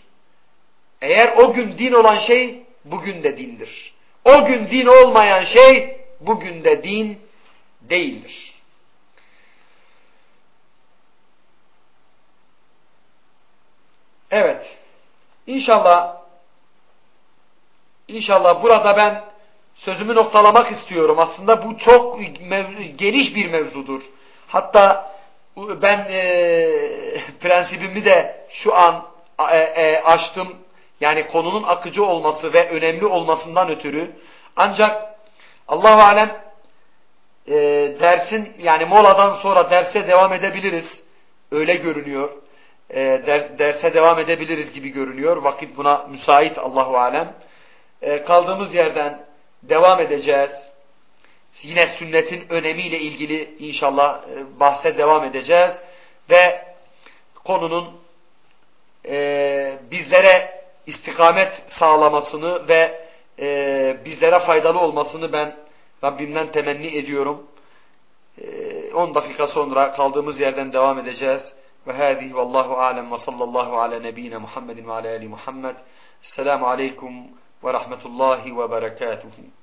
Eğer o gün din olan şey bugün de dindir. O gün din olmayan şey bugün de din değildir. Evet. İnşallah İnşallah burada ben sözümü noktalamak istiyorum. Aslında bu çok geniş bir mevzudur. Hatta ben e, prensibimi de şu an e, e, açtım. Yani konunun akıcı olması ve önemli olmasından ötürü. Ancak Allahu alem e, dersin yani moladan sonra derse devam edebiliriz. Öyle görünüyor. E, ders, derse devam edebiliriz gibi görünüyor. Vakit buna müsait Allahu alem. E, kaldığımız yerden devam edeceğiz. Yine sünnetin önemiyle ilgili inşallah e, bahse devam edeceğiz. Ve konunun e, bizlere istikamet sağlamasını ve e, bizlere faydalı olmasını ben Rabbimden temenni ediyorum. 10 e, dakika sonra kaldığımız yerden devam edeceğiz. Ve hâzih vallahu alem ve sallallahu ala nebine Muhammedin ve ala ali Muhammed. Selamun aleyküm ve rahmetullahi ve berekatuhu.